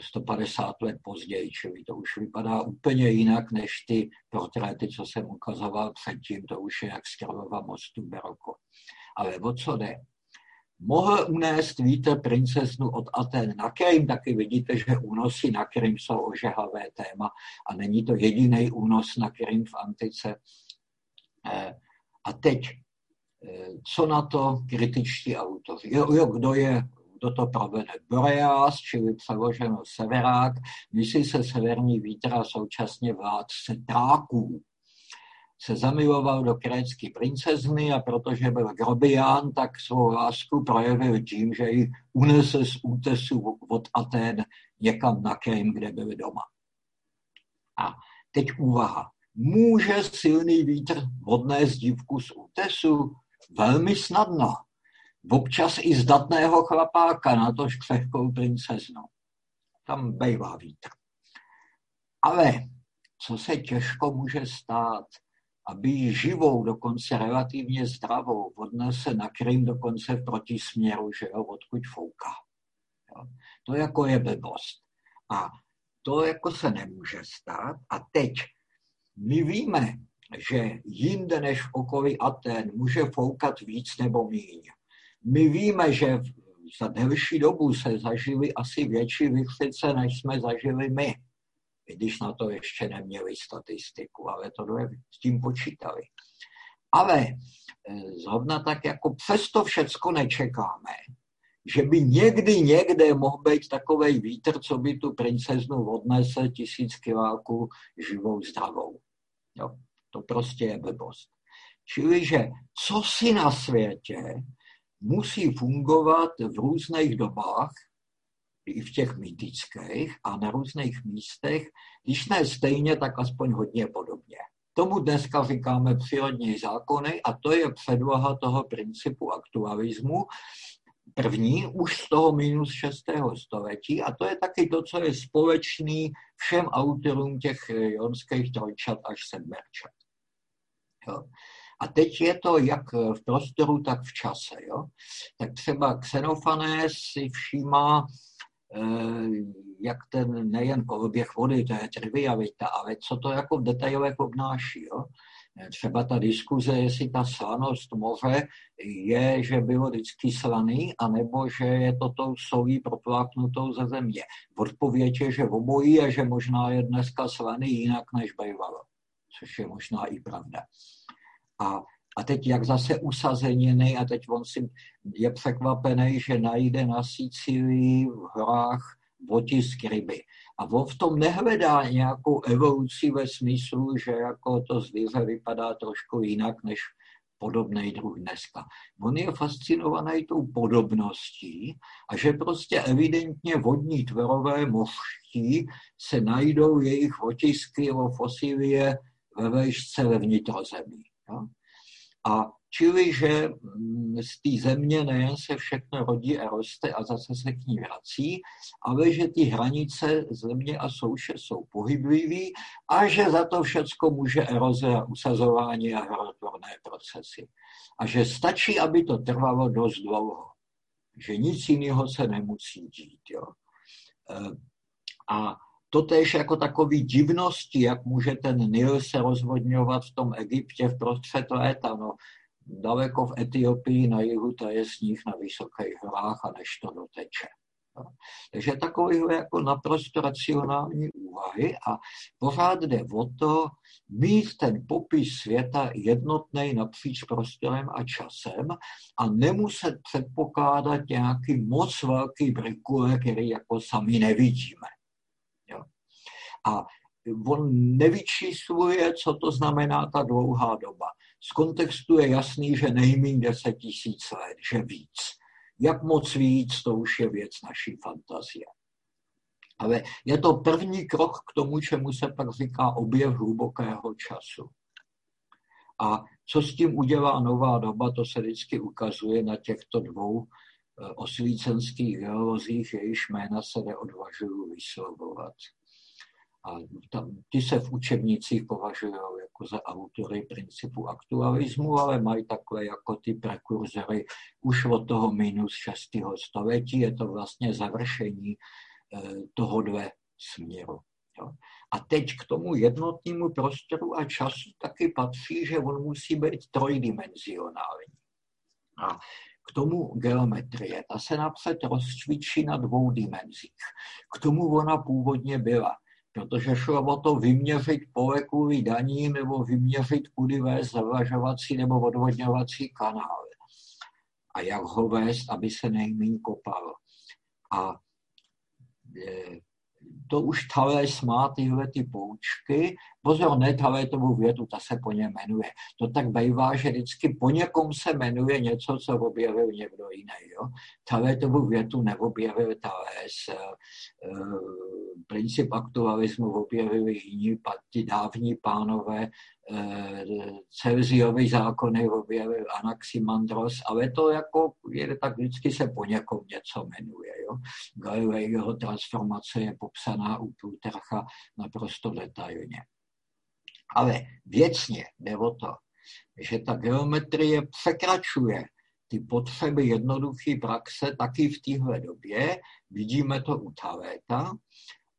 [SPEAKER 2] 150 let později, čili to už vypadá úplně jinak než ty portréty, co jsem ukazoval předtím, to už je jak z Kralova mostu Beroko. Ale o co jde? Mohl unést vítr princeznu od Aten na Krym, taky vidíte, že únosy na Krym jsou ožehavé téma a není to jediný únos na Krym v antice. Eh, a teď, eh, co na to kritičtí autoři? Jo, jo, kdo je kdo to provede? Boreas, čili přeloženo severák, myslí se severní vítr a současně vládce tráků se zamiloval do krécké princezny a protože byl grobián, tak svou lásku projevil tím, že ji unese z útesu od Aten někam na Krym, kde byli doma. A teď úvaha. Může silný vítr odnést dívku z útesu? Velmi snadno. Občas i zdatného chlapáka, na tož křehkou princeznu. Tam bývá vítr. Ale co se těžko může stát, aby ji živou, dokonce relativně zdravou, odnese na Krym dokonce v protisměru, že jo, odkud fouká. Jo. To jako je blbost. A to jako se nemůže stát. A teď my víme, že jinde než v okolí Aten může foukat víc nebo míň. My víme, že za delší dobu se zažili asi větší vychlice, než jsme zažili my i když na to ještě neměli statistiku, ale to s tím počítali. Ale eh, zrovna tak jako přesto všecko nečekáme, že by někdy někde mohl být takový vítr, co by tu princeznu odnese tisíc kiláků živou zdravou. Jo, to prostě je blbost. Čili, že co si na světě musí fungovat v různých dobách, i v těch mýtických a na různých místech, když ne stejně, tak aspoň hodně podobně. Tomu dneska říkáme přírodní zákony a to je předloha toho principu aktualismu, první už z toho minus 6. století a to je taky to, co je společný všem autorům těch jonských trojčat až sedmerčat. Jo. A teď je to jak v prostoru, tak v čase. Jo. Tak třeba Xenofanes si všímá jak ten nejen koloběh vody, to je trivialita, ale co to jako v detailech obnáší. Jo? Eh, třeba ta diskuze, jestli ta slanost moře je, že bylo vždycky slaný, anebo že je to tou solí propláknutou ze země. Odpověď je, že obojí a že možná je dneska slaný jinak, než bývalo. Což je možná i pravda. A a teď jak zase usazeniny a teď on si je překvapený, že najde na Sicílii v horách otisk ryby. A on v tom nehledá nějakou evoluci ve smyslu, že jako to zvíře vypadá trošku jinak než podobný druh dneska. On je fascinovaný tou podobností a že prostě evidentně vodní tvorové moští se najdou jejich otisky o fosilie ve vejšce ve vnitrozemí. Jo? A čili, že mm, z té země nejen se všechno rodí a roste a zase se k ní vrací, ale že ty hranice země a souše jsou pohyblivý a že za to všecko může eroze a usazování a hrotvorné procesy. A že stačí, aby to trvalo dost dlouho. Že nic jiného se nemusí dít. Jo. E, A to tež jako takový divnosti, jak může ten Nil se rozvodňovat v tom Egyptě v prostřed léta. No, daleko v Etiopii na jihu to je sníh na vysokých horách a než to doteče. No. Takže takové jako naprosto racionální úvahy a pořád jde o to mít ten popis světa jednotný napříč prostorem a časem a nemuset předpokládat nějaký moc velký brikule, který jako sami nevidíme. A on nevyčísluje, co to znamená ta dlouhá doba. Z kontextu je jasný, že nejméně 10 tisíc let, že víc. Jak moc víc, to už je věc naší fantazie. Ale je to první krok k tomu, čemu se pak říká objev hlubokého času. A co s tím udělá nová doba, to se vždycky ukazuje na těchto dvou eh, osvícenských geolozích, jejichž jména se neodvažují vyslovovat. A ty se v učebnicích považují jako za autory principu aktualismu, ale mají takové jako ty prekurzory už od toho minus 6. století. Je to vlastně završení eh, tohohle směru. Jo. A teď k tomu jednotnému prostoru a času taky patří, že on musí být trojdimenzionální. A k tomu geometrie, ta se napřed rozcvičí na dvou dimenzích. K tomu ona původně byla protože šlo o to vyměřit pole kvůli daním nebo vyměřit, kudy vést zavlažovací nebo odvodňovací kanál a jak ho vést, aby se nejméně kopalo. A e, to už Thales má tyhle ty poučky. Pozor, ne Thaletovu větu, ta se po něm jmenuje. To tak bývá, že vždycky po někom se jmenuje něco, co objevil někdo jiný. Jo? Thaletovu větu neobjevil Thales. Eh, eh, princip aktualismu objevili jiní, ti dávní pánové, eh, Celsiovy zákony objevil Anaximandros, ale to jako je, tak vždycky se po někom něco jmenuje. Jo? Galileiho transformace je popsaná u Plutarcha naprosto detailně. Ale věcně jde o to, že ta geometrie překračuje ty potřeby jednoduché praxe taky v téhle době. Vidíme to u Taléta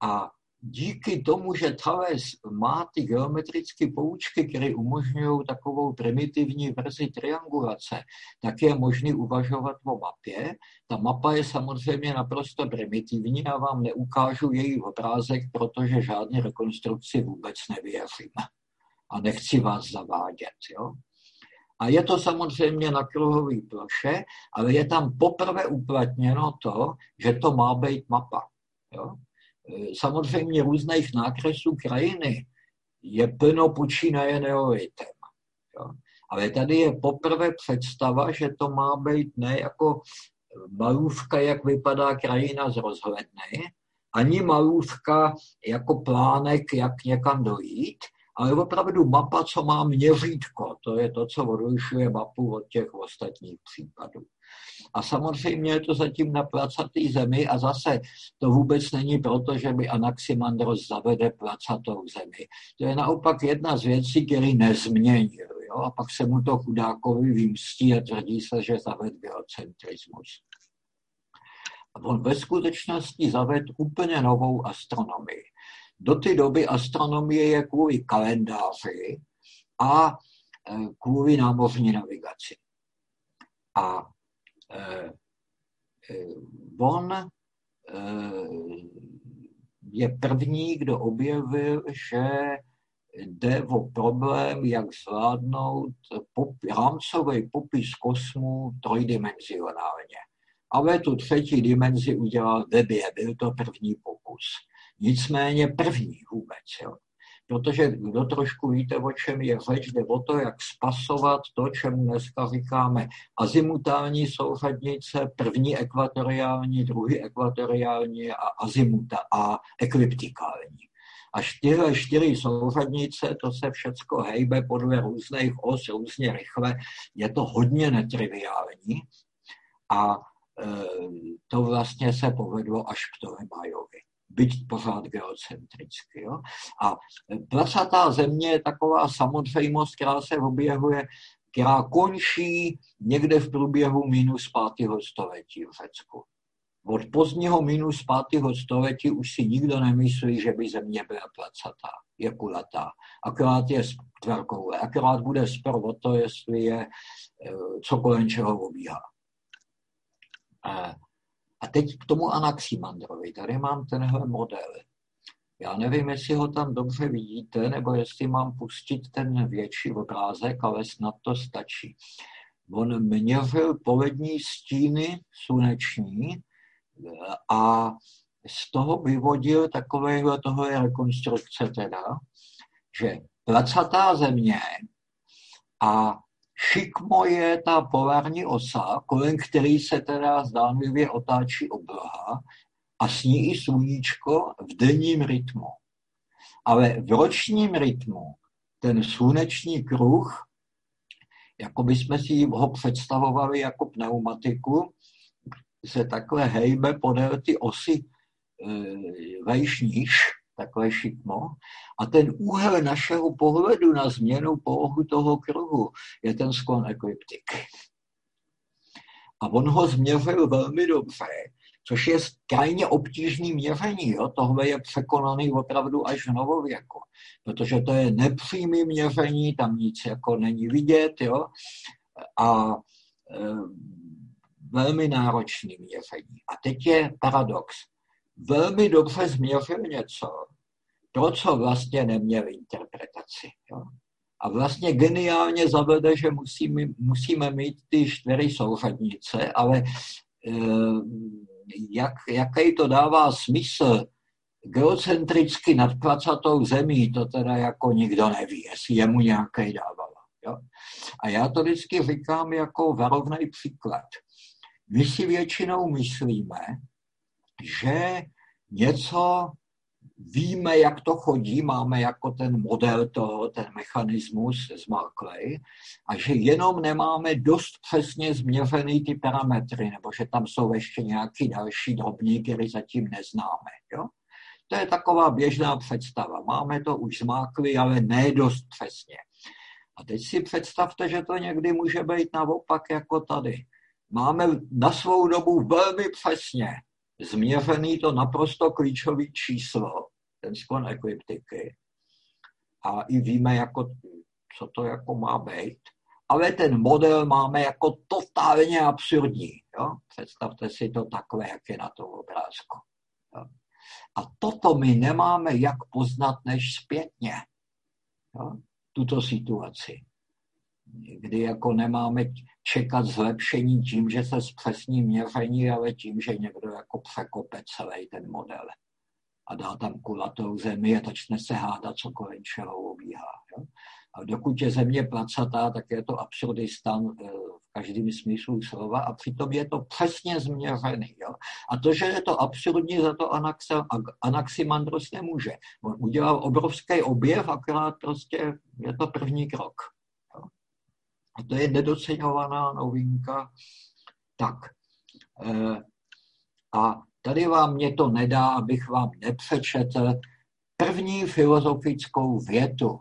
[SPEAKER 2] a díky tomu, že Thales má ty geometrické poučky, které umožňují takovou primitivní verzi triangulace, tak je možné uvažovat o mapě. Ta mapa je samozřejmě naprosto primitivní a vám neukážu její obrázek, protože žádné rekonstrukci vůbec nevěřím. A nechci vás zavádět. Jo? A je to samozřejmě na kruhový ploše, ale je tam poprvé uplatněno to, že to má být mapa. Jo? Samozřejmě různých nákresů krajiny je plno počínaje neolitem. Jo. Ale tady je poprvé představa, že to má být ne jako malůvka, jak vypadá krajina z rozhledny, ani malůvka jako plánek, jak někam dojít, ale opravdu mapa, co má měřítko. To je to, co odlišuje mapu od těch ostatních případů. A samozřejmě je to zatím na placatý zemi a zase to vůbec není proto, že by Anaximandros zavede placatou zemi. To je naopak jedna z věcí, které nezměnil. Jo? A pak se mu to chudákovi vymstí a tvrdí se, že zaved geocentrismus. A on ve skutečnosti zaved úplně novou astronomii. Do té doby astronomie je kvůli kalendáři a e, kvůli námořní navigaci. A Eh, eh, on eh, je první, kdo objevil, že jde o problém, jak zvládnout pop, rámcový popis kosmu trojdimenzionálně. Ale tu třetí dimenzi udělal Webě, byl to první pokus. Nicméně první vůbec. Jo protože kdo trošku víte, o čem je řeč, jde o to, jak spasovat to, čemu dneska říkáme azimutální souřadnice, první ekvatoriální, druhý ekvatoriální a azimuta a ekliptikální. A čtyři, čtyři souřadnice, to se všecko hejbe podle různých os, různě rychle, je to hodně netriviální a e, to vlastně se povedlo až k Ptolemajovi byť pořád geocentricky. Jo? A placatá země je taková samozřejmost, která se objevuje, která končí někde v průběhu minus pátého století v Řecku. Od pozdního minus pátého století už si nikdo nemyslí, že by země byla placatá, je kulatá. Akorát je tvarkoule. Akorát bude spor o to, jestli je e, co kolem čeho obíhá. A teď k tomu Anaximandrovi. Tady mám tenhle model. Já nevím, jestli ho tam dobře vidíte, nebo jestli mám pustit ten větší obrázek, ale snad to stačí. On měřil polední stíny sluneční a z toho vyvodil takového toho rekonstrukce teda, že placatá země a šikmo je ta polární osa, kolem který se teda zdánlivě otáčí obloha a s ní i sluníčko v denním rytmu. Ale v ročním rytmu ten sluneční kruh, jako bychom si ho představovali jako pneumatiku, se takhle hejbe podél ty osy e, takové šikmo. A ten úhel našeho pohledu na změnu polohu toho kruhu je ten sklon ekliptik. A on ho změřil velmi dobře, což je krajně obtížný měření. Jo? Tohle je překonaný opravdu až v novověku, protože to je nepřímý měření, tam nic jako není vidět. Jo? A e, velmi náročný měření. A teď je paradox. Velmi dobře změřil něco, to, co vlastně neměl interpretaci. Jo? A vlastně geniálně zavede, že musíme, musíme mít ty čtyři souřadnice, ale e, jak, jaký to dává smysl geocentricky nad placatou zemí, to teda jako nikdo neví, jestli jemu nějaký dávala. Jo? A já to vždycky říkám jako varovný příklad. My si většinou myslíme, že něco víme, jak to chodí, máme jako ten model toho, ten mechanismus zmáklej a že jenom nemáme dost přesně změřený ty parametry, nebo že tam jsou ještě nějaký další drobní, které zatím neznáme. Jo? To je taková běžná představa. Máme to už zmákli, ale ne dost přesně. A teď si představte, že to někdy může být naopak jako tady. Máme na svou dobu velmi přesně změřený to naprosto klíčové číslo, ten sklon ekliptiky. A i víme, jako, co to jako má být. Ale ten model máme jako totálně absurdní. Jo? Představte si to takové, jak je na tom obrázku. Jo? A toto my nemáme jak poznat než zpětně. Jo? Tuto situaci kdy jako nemáme čekat zlepšení tím, že se zpřesní měření, ale tím, že někdo jako překope celý ten model a dá tam kulatou zemi a začne se hádat, co kolem čeho obíhá. Jo? A dokud je země placatá, tak je to absurdistan eh, v každém smyslu slova a přitom je to přesně změřený. Jo? A to, že je to absurdní, za to Anaximandros nemůže. On udělal obrovský objev, akorát prostě je to první krok. A to je nedoceňovaná novinka. Tak. Eh, a tady vám mě to nedá, abych vám nepřečetl první filozofickou větu.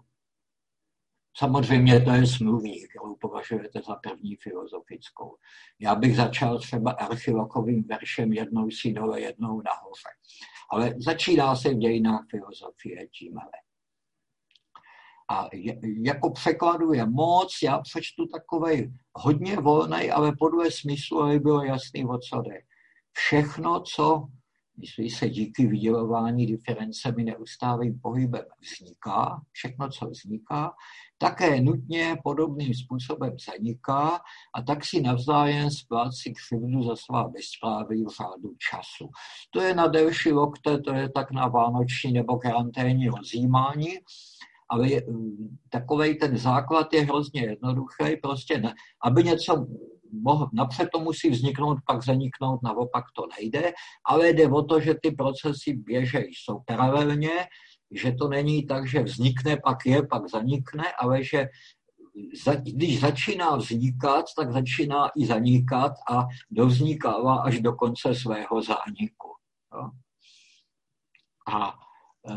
[SPEAKER 2] Samozřejmě to je smluvní, kterou považujete za první filozofickou. Já bych začal třeba archivakovým veršem jednou si dole, jednou nahoře. Ale začíná se v dějinách filozofie tímhle. A jako překladu je moc, já přečtu takový hodně volný, ale podle smyslu, aby bylo jasný, o co jde. Všechno, co myslí se díky vydělování diferencemi neustálým pohybem vzniká, všechno, co vzniká, také nutně podobným způsobem zaniká a tak si navzájem splácí křivdu za svá bezpráví v řádu času. To je na delší lokte, to je tak na vánoční nebo karanténní rozjímání, ale takový ten základ je hrozně jednoduchý, prostě ne, aby něco mohl, napřed to musí vzniknout, pak zaniknout, naopak to nejde, ale jde o to, že ty procesy běžejí, jsou paralelně, že to není tak, že vznikne, pak je, pak zanikne, ale že za, když začíná vznikat, tak začíná i zanikat a dovznikává až do konce svého zániku. Jo? A e,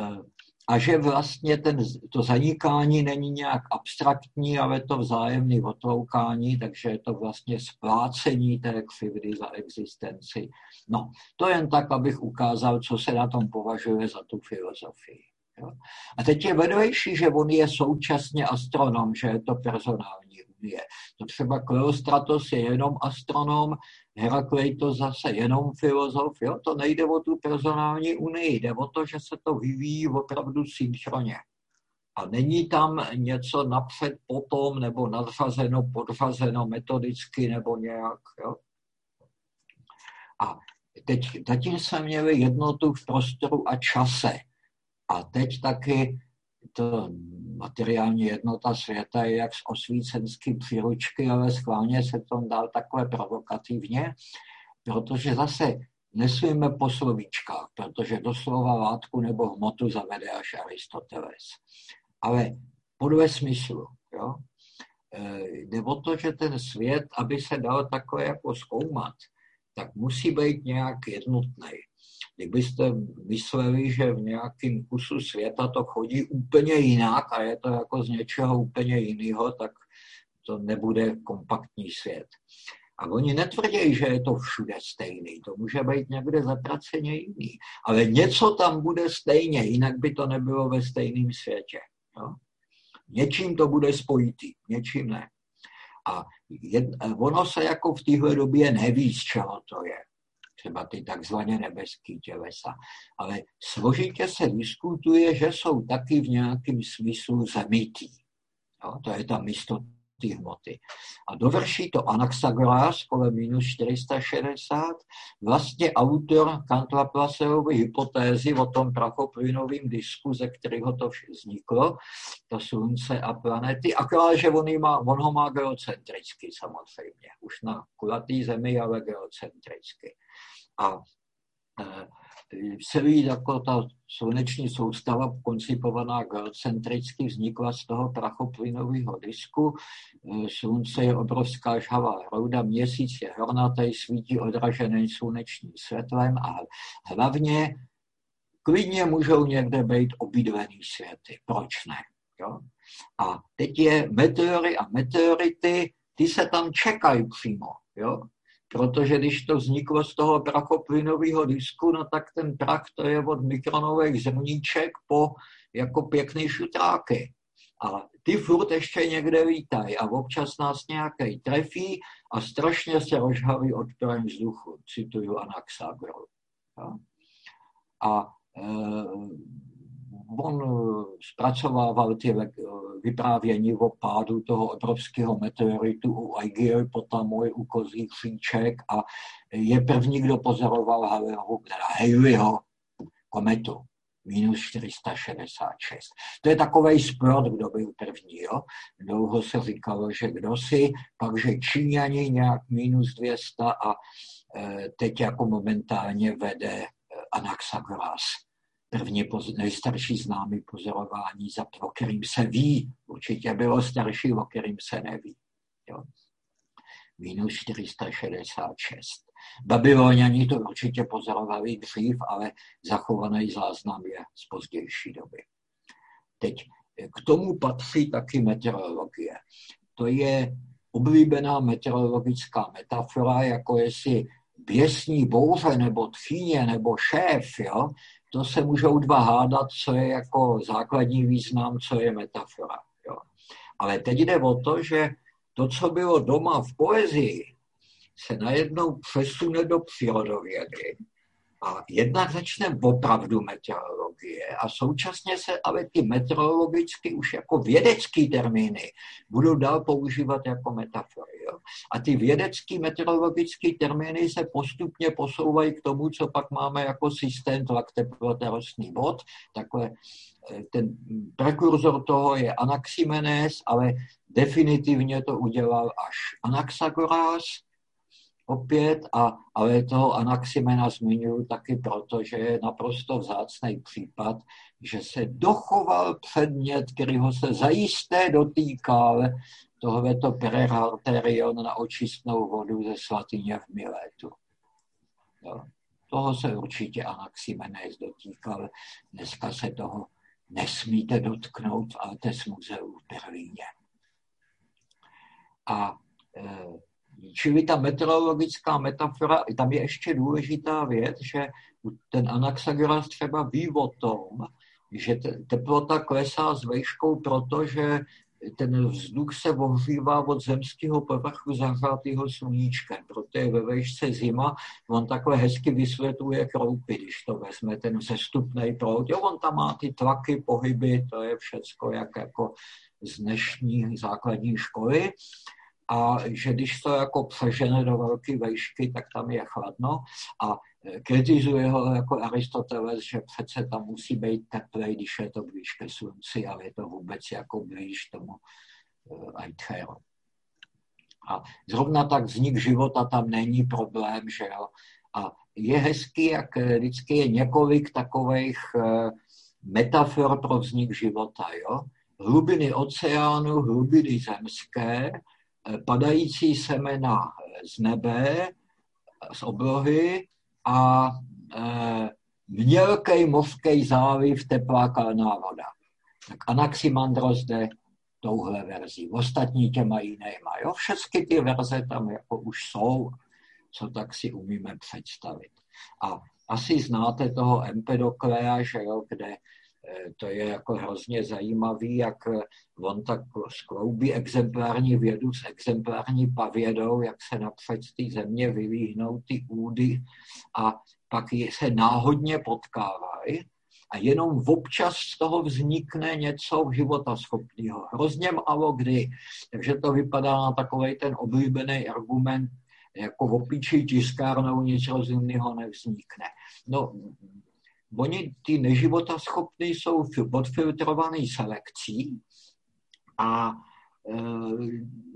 [SPEAKER 2] a že vlastně ten, to zanikání není nějak abstraktní, ale to vzájemné otloukání, takže je to vlastně splácení té křivdy za existenci. No, to jen tak, abych ukázal, co se na tom považuje za tu filozofii. Jo. A teď je vedlejší, že on je současně astronom, že je to personální unie. To třeba Kleostratos je jenom astronom, Herakleitos zase jenom filozof, jo? to nejde o tu personální unii, jde o to, že se to vyvíjí opravdu synchronně. A není tam něco napřed, potom, nebo nadřazeno, podřazeno metodicky, nebo nějak. Jo? A teď zatím jsme měli jednotu v prostoru a čase. A teď taky to materiální jednota světa je jak z osvícenský příručky, ale schválně se to dal takhle provokativně, protože zase nesmíme po slovíčkách, protože doslova látku nebo hmotu zavede až Aristoteles. Ale podle smyslu. Jo? E, jde o to, že ten svět, aby se dal takhle jako zkoumat, tak musí být nějak jednotný. Kdybyste mysleli, že v nějakém kusu světa to chodí úplně jinak a je to jako z něčeho úplně jiného, tak to nebude kompaktní svět. A oni netvrdí, že je to všude stejný. To může být někde zatraceně jiný. Ale něco tam bude stejně, jinak by to nebylo ve stejném světě. Jo? Něčím to bude spojitý, něčím ne. A jed, ono se jako v téhle době neví, z čeho to je třeba ty takzvaně nebeský tělesa. Ale složitě se diskutuje, že jsou taky v nějakém smyslu zemitý. Jo, to je ta místo ty hmoty. A dovrší to Anaxagoras kolem minus 460, vlastně autor Kantoplaseovy hypotézy o tom prachoplynovém disku, ze kterého to vzniklo, to slunce a planety, akorát, že on, má, on ho má geocentricky samozřejmě, už na kulatý zemi, ale geocentricky. A e, celý jako ta sluneční soustava koncipovaná geocentricky vznikla z toho prachoplynového disku. E, slunce je obrovská žhavá hrouda, měsíc je hornatý, svítí odražený slunečním světlem a hlavně klidně můžou někde být obydvený světy. Proč ne? Jo? A teď je meteory a meteority, ty se tam čekají přímo. Jo? Protože když to vzniklo z toho prachoplynového disku, no tak ten prach to je od mikronových zrníček po jako pěkný šutráky. A ty furt ještě někde vítají a občas nás nějaký trefí a strašně se rozhaví odporem vzduchu, cituju Anaxagoru. A e, on eh, zpracovával ty eh, vyprávění o pádu toho obrovského meteoritu u Aigiopotamoi, u kozích příček a je první, kdo pozoroval Halleyho, Halleyho kometu minus 466. To je takový sport, kdo byl první. Jo? Dlouho se říkalo, že kdo si, pak že Číňani nějak minus 200 a e, teď jako momentálně vede Anaxagoras první nejstarší známý pozorování, za o kterým se ví. Určitě bylo starší, o kterým se neví. Jo. Minus 466. Babyloniani to určitě pozorovali dřív, ale zachovaný záznam je z pozdější doby. Teď k tomu patří taky meteorologie. To je oblíbená meteorologická metafora, jako jestli běsní bouře nebo tchýně nebo šéf, jo, to se můžou dva hádat, co je jako základní význam, co je metafora. Jo. Ale teď jde o to, že to, co bylo doma v poezii, se najednou přesune do přírodovědy a jednak začne opravdu meteorologie a současně se ale ty meteorologicky už jako vědecký termíny budou dál používat jako metafory. Jo? A ty vědecký meteorologické termíny se postupně posouvají k tomu, co pak máme jako systém tlak rostný bod. Takhle eh, ten prekurzor toho je Anaximenes, ale definitivně to udělal až Anaxagoras, opět, a, ale toho Anaximena zmiňuji taky proto, že je naprosto vzácný případ, že se dochoval předmět, kterýho se zajisté dotýkal tohleto pererarterion na očistnou vodu ze svatyně v Milétu. Jo. Toho se určitě Anaximenes dotýkal. Dneska se toho nesmíte dotknout v Altes muzeu v Berlíně. A čili ta meteorologická metafora, tam je ještě důležitá věc, že ten Anaxagoras třeba ví o tom, že teplota klesá s vejškou, protože ten vzduch se ohřívá od zemského povrchu zahřátého sluníčkem, proto je ve vejšce zima. On takhle hezky vysvětluje kroupy, když to vezme ten zestupný proud. Jo, on tam má ty tlaky, pohyby, to je všecko jak jako z dnešní základní školy a že když to jako přežene do velké vejšky, tak tam je chladno a e, kritizuje ho jako Aristoteles, že přece tam musí být teplej, když je to blíž ke slunci, ale je to vůbec jako blíž tomu Aitcheru. E, a zrovna tak vznik života tam není problém, že jo. A je hezký, jak vždycky je několik takových e, metafor pro vznik života, jo. Hlubiny oceánu, hlubiny zemské, padající semena z nebe, z oblohy a e, mělký mořský záliv, teplá kalná voda. Tak Anaximandros jde touhle verzí. Ostatní těma jinýma. Jo? Všechny ty verze tam jako už jsou, co tak si umíme představit. A asi znáte toho Empedoklea, že jo, kde Eh, to je jako hrozně zajímavý, jak eh, on tak skloubí exemplární vědu s exemplární pavědou, jak se napřed z té země vylíhnou ty údy a pak se náhodně potkávají a jenom občas z toho vznikne něco životaschopného. Hrozně málo kdy. Takže to vypadá na takový ten oblíbený argument, jako v opičí tiskárnou nic rozumného nevznikne. No, Oni, ty neživotaschopní, jsou podfiltrovaný selekcí a e,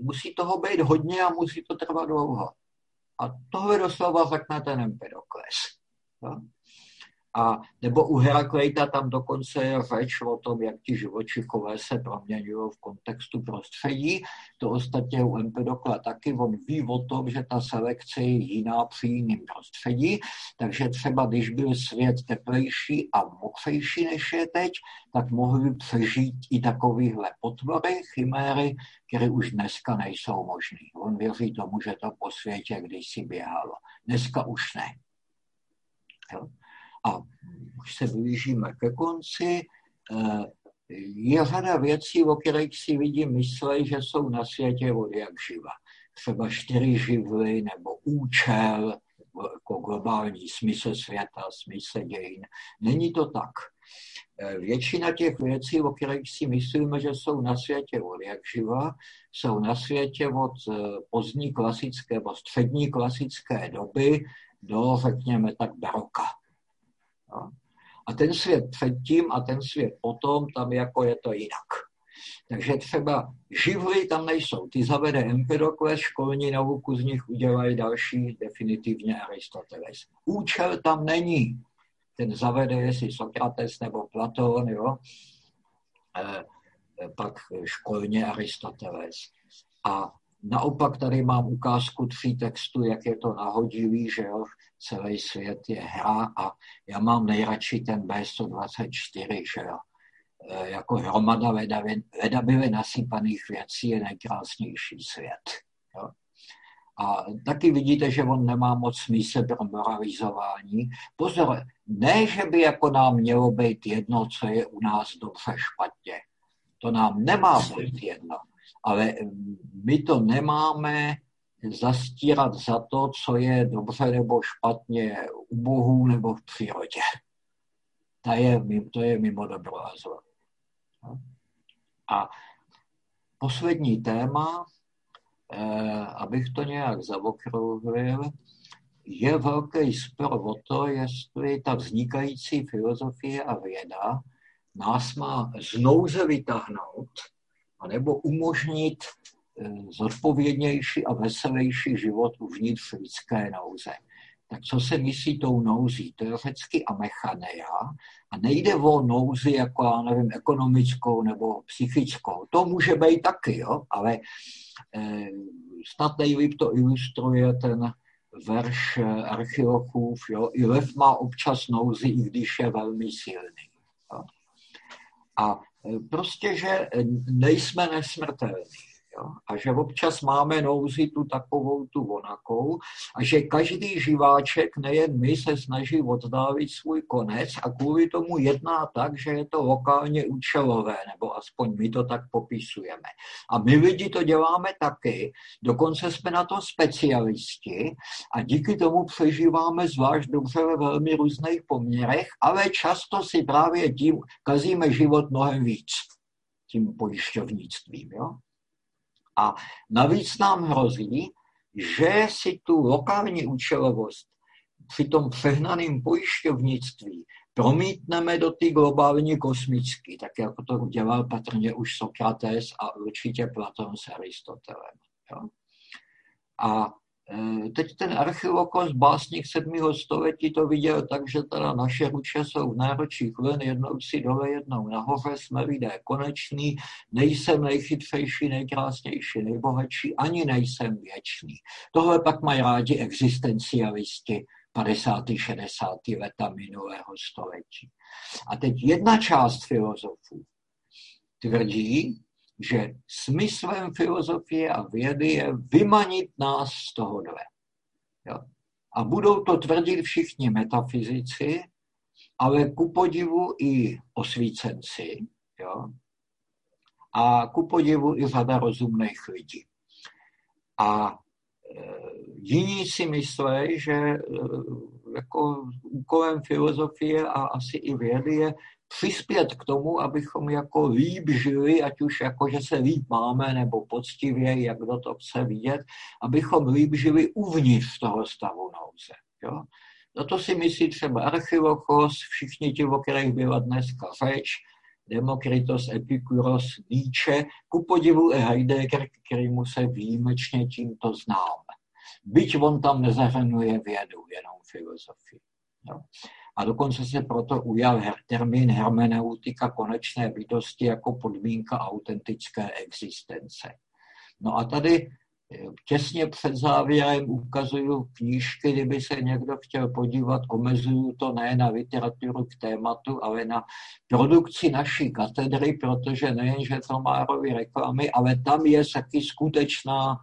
[SPEAKER 2] musí toho být hodně a musí to trvat dlouho. A tohle doslova řekne ten Empedokles. Jo? A nebo u Heraklejta tam dokonce je řeč o tom, jak ti živočichové se proměňují v kontextu prostředí. To ostatně u Empedokla taky, on ví o tom, že ta selekce je jiná při jiném prostředí, takže třeba když byl svět teplejší a mokřejší než je teď, tak mohli přežít i takovýhle potvory, chiméry, které už dneska nejsou možné. On věří tomu, že to po světě když si běhalo. Dneska už ne. Jo? A už se blížíme ke konci. Eh, je řada věcí, o kterých si lidi myslí, že jsou na světě od jak živa. Třeba čtyři živly nebo účel, jako globální smysl světa, smysl dějin. Není to tak. Eh, většina těch věcí, o kterých si myslíme, že jsou na světě od jak živa, jsou na světě od eh, pozdní klasické, od střední klasické doby do, řekněme tak, baroka. A ten svět předtím a ten svět potom, tam jako je to jinak. Takže třeba živly tam nejsou. Ty zavede Empedokles, školní nauku z nich udělají další definitivně Aristoteles. Účel tam není. Ten zavede, jestli Sokrates nebo Platón, jo? E, pak školně Aristoteles. A naopak tady mám ukázku tří textů, jak je to nahodilý, že jo? celý svět je hra a já mám nejradši ten B124, že jo. E, jako hromada ledabily nasypaných věcí je nejkrásnější svět. Jo. A taky vidíte, že on nemá moc smysl pro moralizování. Pozor, ne, že by jako nám mělo být jedno, co je u nás dobře špatně. To nám nemá být jedno. Ale my to nemáme zastírat za to, co je dobře nebo špatně u bohů nebo v přírodě. To je, to je mimo dobro a zlo. A poslední téma, eh, abych to nějak zavokrouhlil, je velký spor o to, jestli ta vznikající filozofie a věda nás má znouze vytáhnout, anebo umožnit zodpovědnější a veselější život uvnitř lidské nouze. Tak co se myslí tou nouzí? To je řecky amechaneja a nejde o nouzi jako, já nevím, ekonomickou nebo psychickou. To může být taky, jo? ale eh, snad nejlíp to ilustruje ten verš Archilochův, jo? i lev má občas nouzi, i když je velmi silný. Jo? A prostě, že nejsme nesmrtelní. Jo? A že občas máme nouzi tu takovou tu vonakou a že každý živáček, nejen my, se snaží oddávit svůj konec a kvůli tomu jedná tak, že je to lokálně účelové, nebo aspoň my to tak popisujeme. A my lidi to děláme taky, dokonce jsme na to specialisti a díky tomu přežíváme zvlášť dobře ve velmi různých poměrech, ale často si právě tím kazíme život mnohem víc tím pojišťovnictvím. Jo? A navíc nám hrozí, že si tu lokální účelovost při tom přehnaném pojišťovnictví promítneme do ty globální kosmické, tak jako to udělal patrně už Sokrates a určitě Platon s Aristotelem. Jo? A teď ten archivokos, básník sedmého století to viděl tak, že teda naše ruče jsou v náročích ven, jednou si dole, jednou nahoře, jsme lidé koneční, nejsem nejchytřejší, nejkrásnější, nejbohatší, ani nejsem věčný. Tohle pak mají rádi existencialisti 50. 60. leta minulého století. A teď jedna část filozofů tvrdí, že smyslem filozofie a vědy je vymanit nás z tohohle. Jo. A budou to tvrdit všichni metafyzici, ale ku podivu i osvícenci, jo. a ku podivu i řada rozumných lidí. A e, jiní si myslí, že e, jako úkolem filozofie a asi i vědy je přispět k tomu, abychom jako líp žili, ať už jako, že se líp máme, nebo poctivě, jak kdo to chce vidět, abychom líp žili uvnitř toho stavu nouze. Jo? No to si myslí třeba Archilochos, všichni ti, o kterých byla dneska řeč, Demokritos, Epikuros, Nietzsche, ku podivu i Heidegger, kterýmu se výjimečně tímto známe. Byť on tam nezahrnuje vědu, jenom filozofii. Jo. A dokonce se proto ujal termín hermeneutika konečné bytosti jako podmínka autentické existence. No a tady eh, těsně před závěrem ukazuju knížky, kdyby se někdo chtěl podívat, omezuju to ne na literaturu k tématu, ale na produkci naší katedry, protože nejen, že to má roli reklamy, ale tam je taky skutečná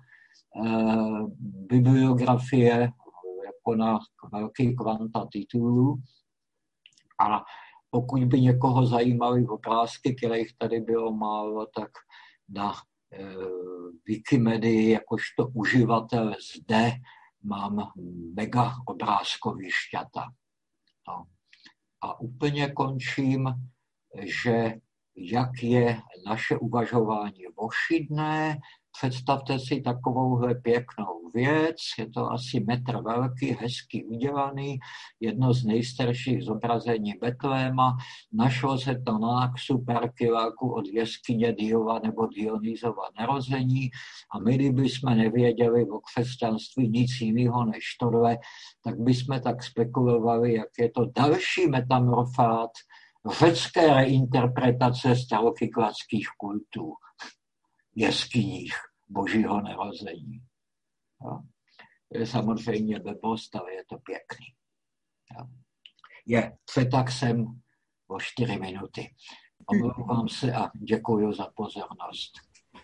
[SPEAKER 2] eh, bibliografie jako na velký kvanta titulů. A pokud by někoho zajímaly obrázky, kterých tady bylo málo, tak na e, Wikimedii jakožto uživatel zde mám mega obrázkový šťata. No. A úplně končím, že jak je naše uvažování vošidné, Představte si takovouhle pěknou věc, je to asi metr velký, hezky udělaný, jedno z nejstarších zobrazení Betléma. Našlo se to na Naxu Perkiláku od jeskyně Diova nebo Dionýzova narození a my, kdyby jsme nevěděli o křesťanství nic jiného než tohle, tak bychom tak spekulovali, jak je to další metamorfát řecké reinterpretace starokykladských kultů jeskyních božího narození. Je samozřejmě blbost, ale je to pěkný. Jo. Je, tak jsem o čtyři minuty. Omlouvám se a děkuji za pozornost.